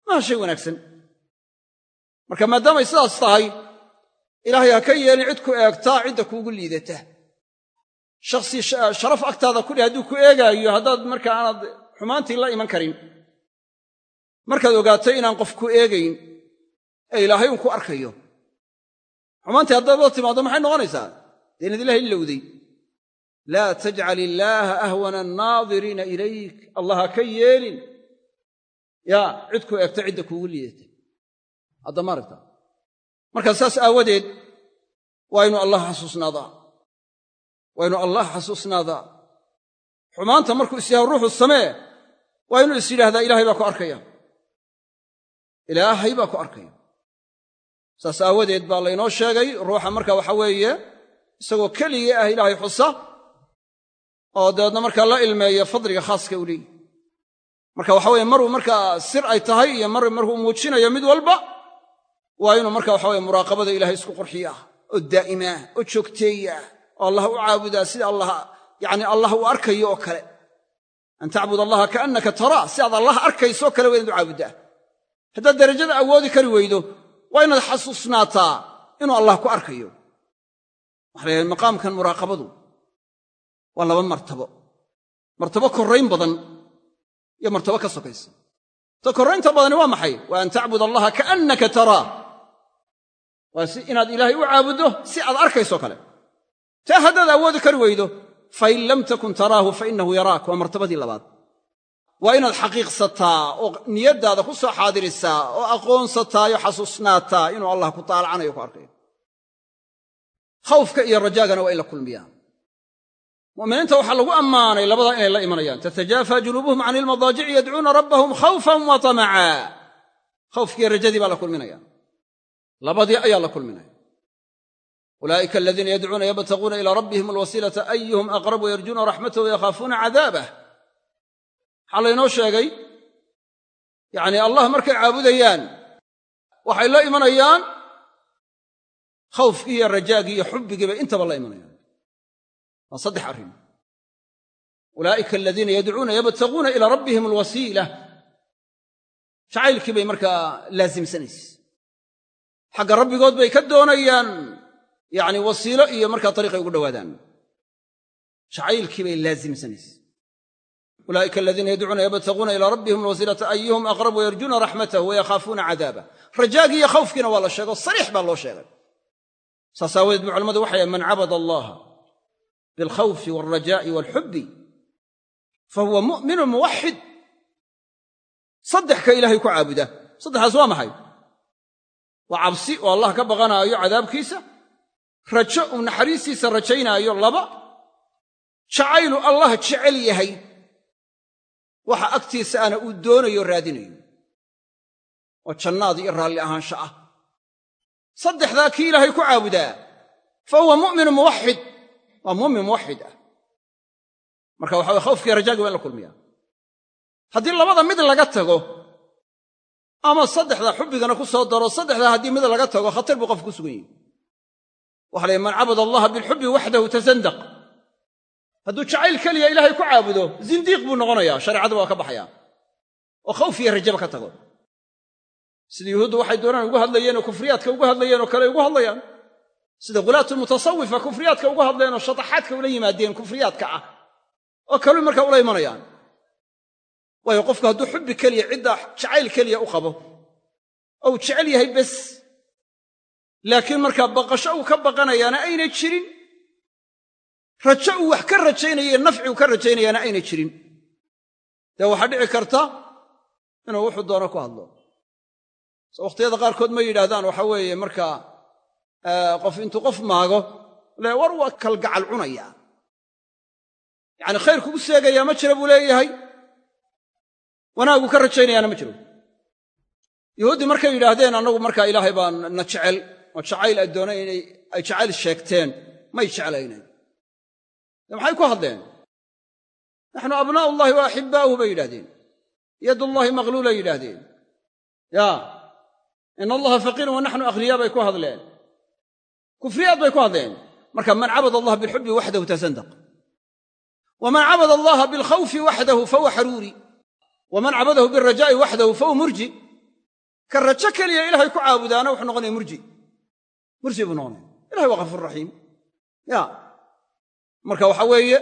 maaha shay wanaagsan marka maadaamay sidaas tahay ilaahay ha ka yeelin cid ku eegtaa cidda kuugu liidata. Shakhsi sharaf agtaada kudhi hadduu ku eegaayo haddaad markaa aanaad xumaantii la iman karin. Markaad ogaato inaan qof ku eegayn ee ilaahay un ku arkayo. Xumaantii haddaad la timaaddo maxay noqonaysaa? Dee ilahay ilowday laa tajcal illaaha ahwana annaadiriina ilayk. Allah ha ka yeelin. Yaa cid ku eegta cidda kuugu liidata hadda ma aragta. Markaa saas aawadeed waa ynu allah xasuusnaadaa waa ynu allah xasuusnaadaa xumaanta markuu is yaha ruuxu samee waa inuu is yidhaahdaa ilaahay baa ku arkaya. Ilaahay baa ku arkaya. Saas aawadeed baa laynoo sheegay ruuxa marka waxa weeye isagoo keligii ah ilaahay xusa oo dabeedna markaa la ilmeeya fadliga khaaska u leeyihi marka waxa weye maruu markaa sir ay tahay iyo mar markuu muujinayo mid walba waa inuu marka waxa weye muraaqabada ilahay isku qurxiyaa oo daa'imaa oo joogteeyaa oo allah u caabudaa sida allah yacni allah uu arkayo oo kale. An tacbud allaha kaannaka taraa si aad allah arkayso kale waa inaad u caabuddaa haddaad darajada awoodi kari weydo waa inaad xasuusnaataa inuu allah ku arkayo. Waxa la yidhaha maqaamkan muraaqabadu waa laba martabo. Martabo korrayn badan iyo martabo ka sokaysa ta korraynta badani waa maxay? Waa an tacbud allaha kaannaka taraa waa si inaad ilaahay u caabuddo si aad arkayso kale. Taa haddaad awoodi kari weydo fain lam takun taraahu fa innahu yaraak waa martabadii labaad. Waa inaad xaqiiqsataa oo niyaddaada ku soo xaadirisaa oo aqoonsataayo xasuusnaataa inuu allah ku taalacanayo ku arkayo khawfka iyo rajaagana waa in la kulmiyaa mu'miniinta waxaa lagu ammaanay labadaa inay la imanayaan. Tatajaafa junuubuhum can ilmadaajici yadcuuna rabbahum khawfan wa tamacaa. Khawfkiiyo rajadii baa la kulminaya labadii ayaa la kulminaya ulaa'ika aladiina yadcuuna yabtaguuna ilaa rabbihim alwasiilata ayuhum aqrabu yarjuuna raxmatahu yakhaafuuna cadaabah waxaa laynoo sheegay yacnii allah markay caabudayaan waxay la imanayaan khawfkii iyo rajaagii iyo xubbigiiba intaba la imanayaan. Waa saddex arrin. Ulaa'ika aladiina yadcuuna yabtaguuna ilaa rabbihim alwasiila. Jacaylkii bay markaa laasimsanaysa xagga rabbigood bay ka doonayaan. Yacni wasiilo iyo markaa dariiqay ugu dhowaadaan. Jacaylkii bay laasimsanaysa ulaa'ika aladiina yadcuuna yabtaguuna ilaa rabbihim alwasiilata ayuhum aqrabu yarjuuna raxmatahu wayakhaafuuna cadaabah rajaagii iyo khawfkiina waa la sheego sariix baa loo sheegay. Saas aawadeed bu culamadu waxay man cabada allaha bilkhawfi walrajaa'i walxubbi fahuwa mu'minun muwaxid saddex ka ilaahay ku caabuda. Saddexdaas waa maxay waa cabsi oo allah ka baqanaayo cadaabkiisa rajo uu naxariistiisa rajaynaayo laba. Jacaylu allah jecel yahay. Waxa agtiisa ana uu doonayo raadinayo. Oo jannaad iyo raalli ahaansho ah. Saddexdaa kii ilaahay ku caabudaa fa huwa mu'minu muwaxid waa mu'min muwaxid ah. Marka waxa weye khawfkiiyo rajaagi waa in la kulmiya haddii labada mid laga tago ama saddexda xubbigana ku soo daro saddexdaa haddii mid laga tago khatar buu qofku ku sugan yihi waxa la man cabada allaha bilxubbi waxdahu tasandaq hadduu jacayl keliya ilaahay ku caabudo zindiiq buu noqonayaa shareecada waa ka baxayaa oo khawf iyo rajaba ka tago. Sida yuhuuddu waxay doonaan ugu hadlayeen oo kufriyaadka ugu hadlayeen oo kale ugu hadlayaan. Sida khulaatulmutasawifa kufriyaadka ugu hadleen oo shataxaadka ula yimaadeen kufriyaadka ah. Oo kalu markaa ula imanayaan waayo qofku hadduu xubbi keliya cidda jacayl keliya u qabo oo uu jecel yahay bes. Laakiin markaa baqasho uu ka baqanayaana aynay jirin rajo uu wax ka rajaynaye nafci uu ka rajaynayaana aynay jirin. Dee waxaa dhici karta inuu wuxuu doono ku hadlo. So qaarkood ma yidhaahdaan waxa weeye markaa qof intuu qof maago le war waa kalgacal cunaya. Yacani khayr seegayaa ma jira buu leeyahay wanaagu ka rajaynayaana ma jiro. Yuhuuddii markay yidhaahdeen annagu markaa ilaahay baa na jecel oo jacayl ay dooneen inay ay jacayl sheegteen may jeclaynayn. Maxay ku hadleen? Naxnu abnaa'u ullahi wa axibbaa'uhu bay yidhahdeen yadullaahi maqluulay yidhaahdeen. Ya ina allaha faqiirun wa naxnu akhniyaa bay ku hadleen. Kufriyaad bay ku hadleen. Marka man cabada allaha bilxubbi waxdahu tasandaq waman cabada allaha bilkhawfi waxdahu fahuwa xaruuri waman cabadahu bilrajaa'i waxdahu fahuwa murji. Ka rajo keliya ilaahay ku caabudaana wuxuu noqonaya murji. Murji buu noqonaya. Ilahay waa ghafuur raxiim ya. Marka waxa weeye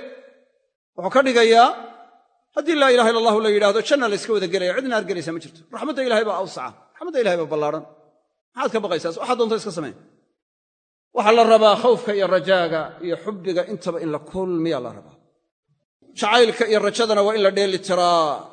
wuxuu ka dhigayaa haddii laa ilaha illa allahu la yidhahdo janna la yska wada gelaya cidna argelaysa ma jirto. Raxmadda ilahay baa awsaca. Raxmadda ilahay baa ballaadhan maxaad ka baqaysaas waxaad doonta iska sameen waxaa la rabaa khawfka iyo rajaaga iyo xubbiga intaba in la kulmiya la rabaa. Jacaylka iyo rajadana waa in la dheeli tiraa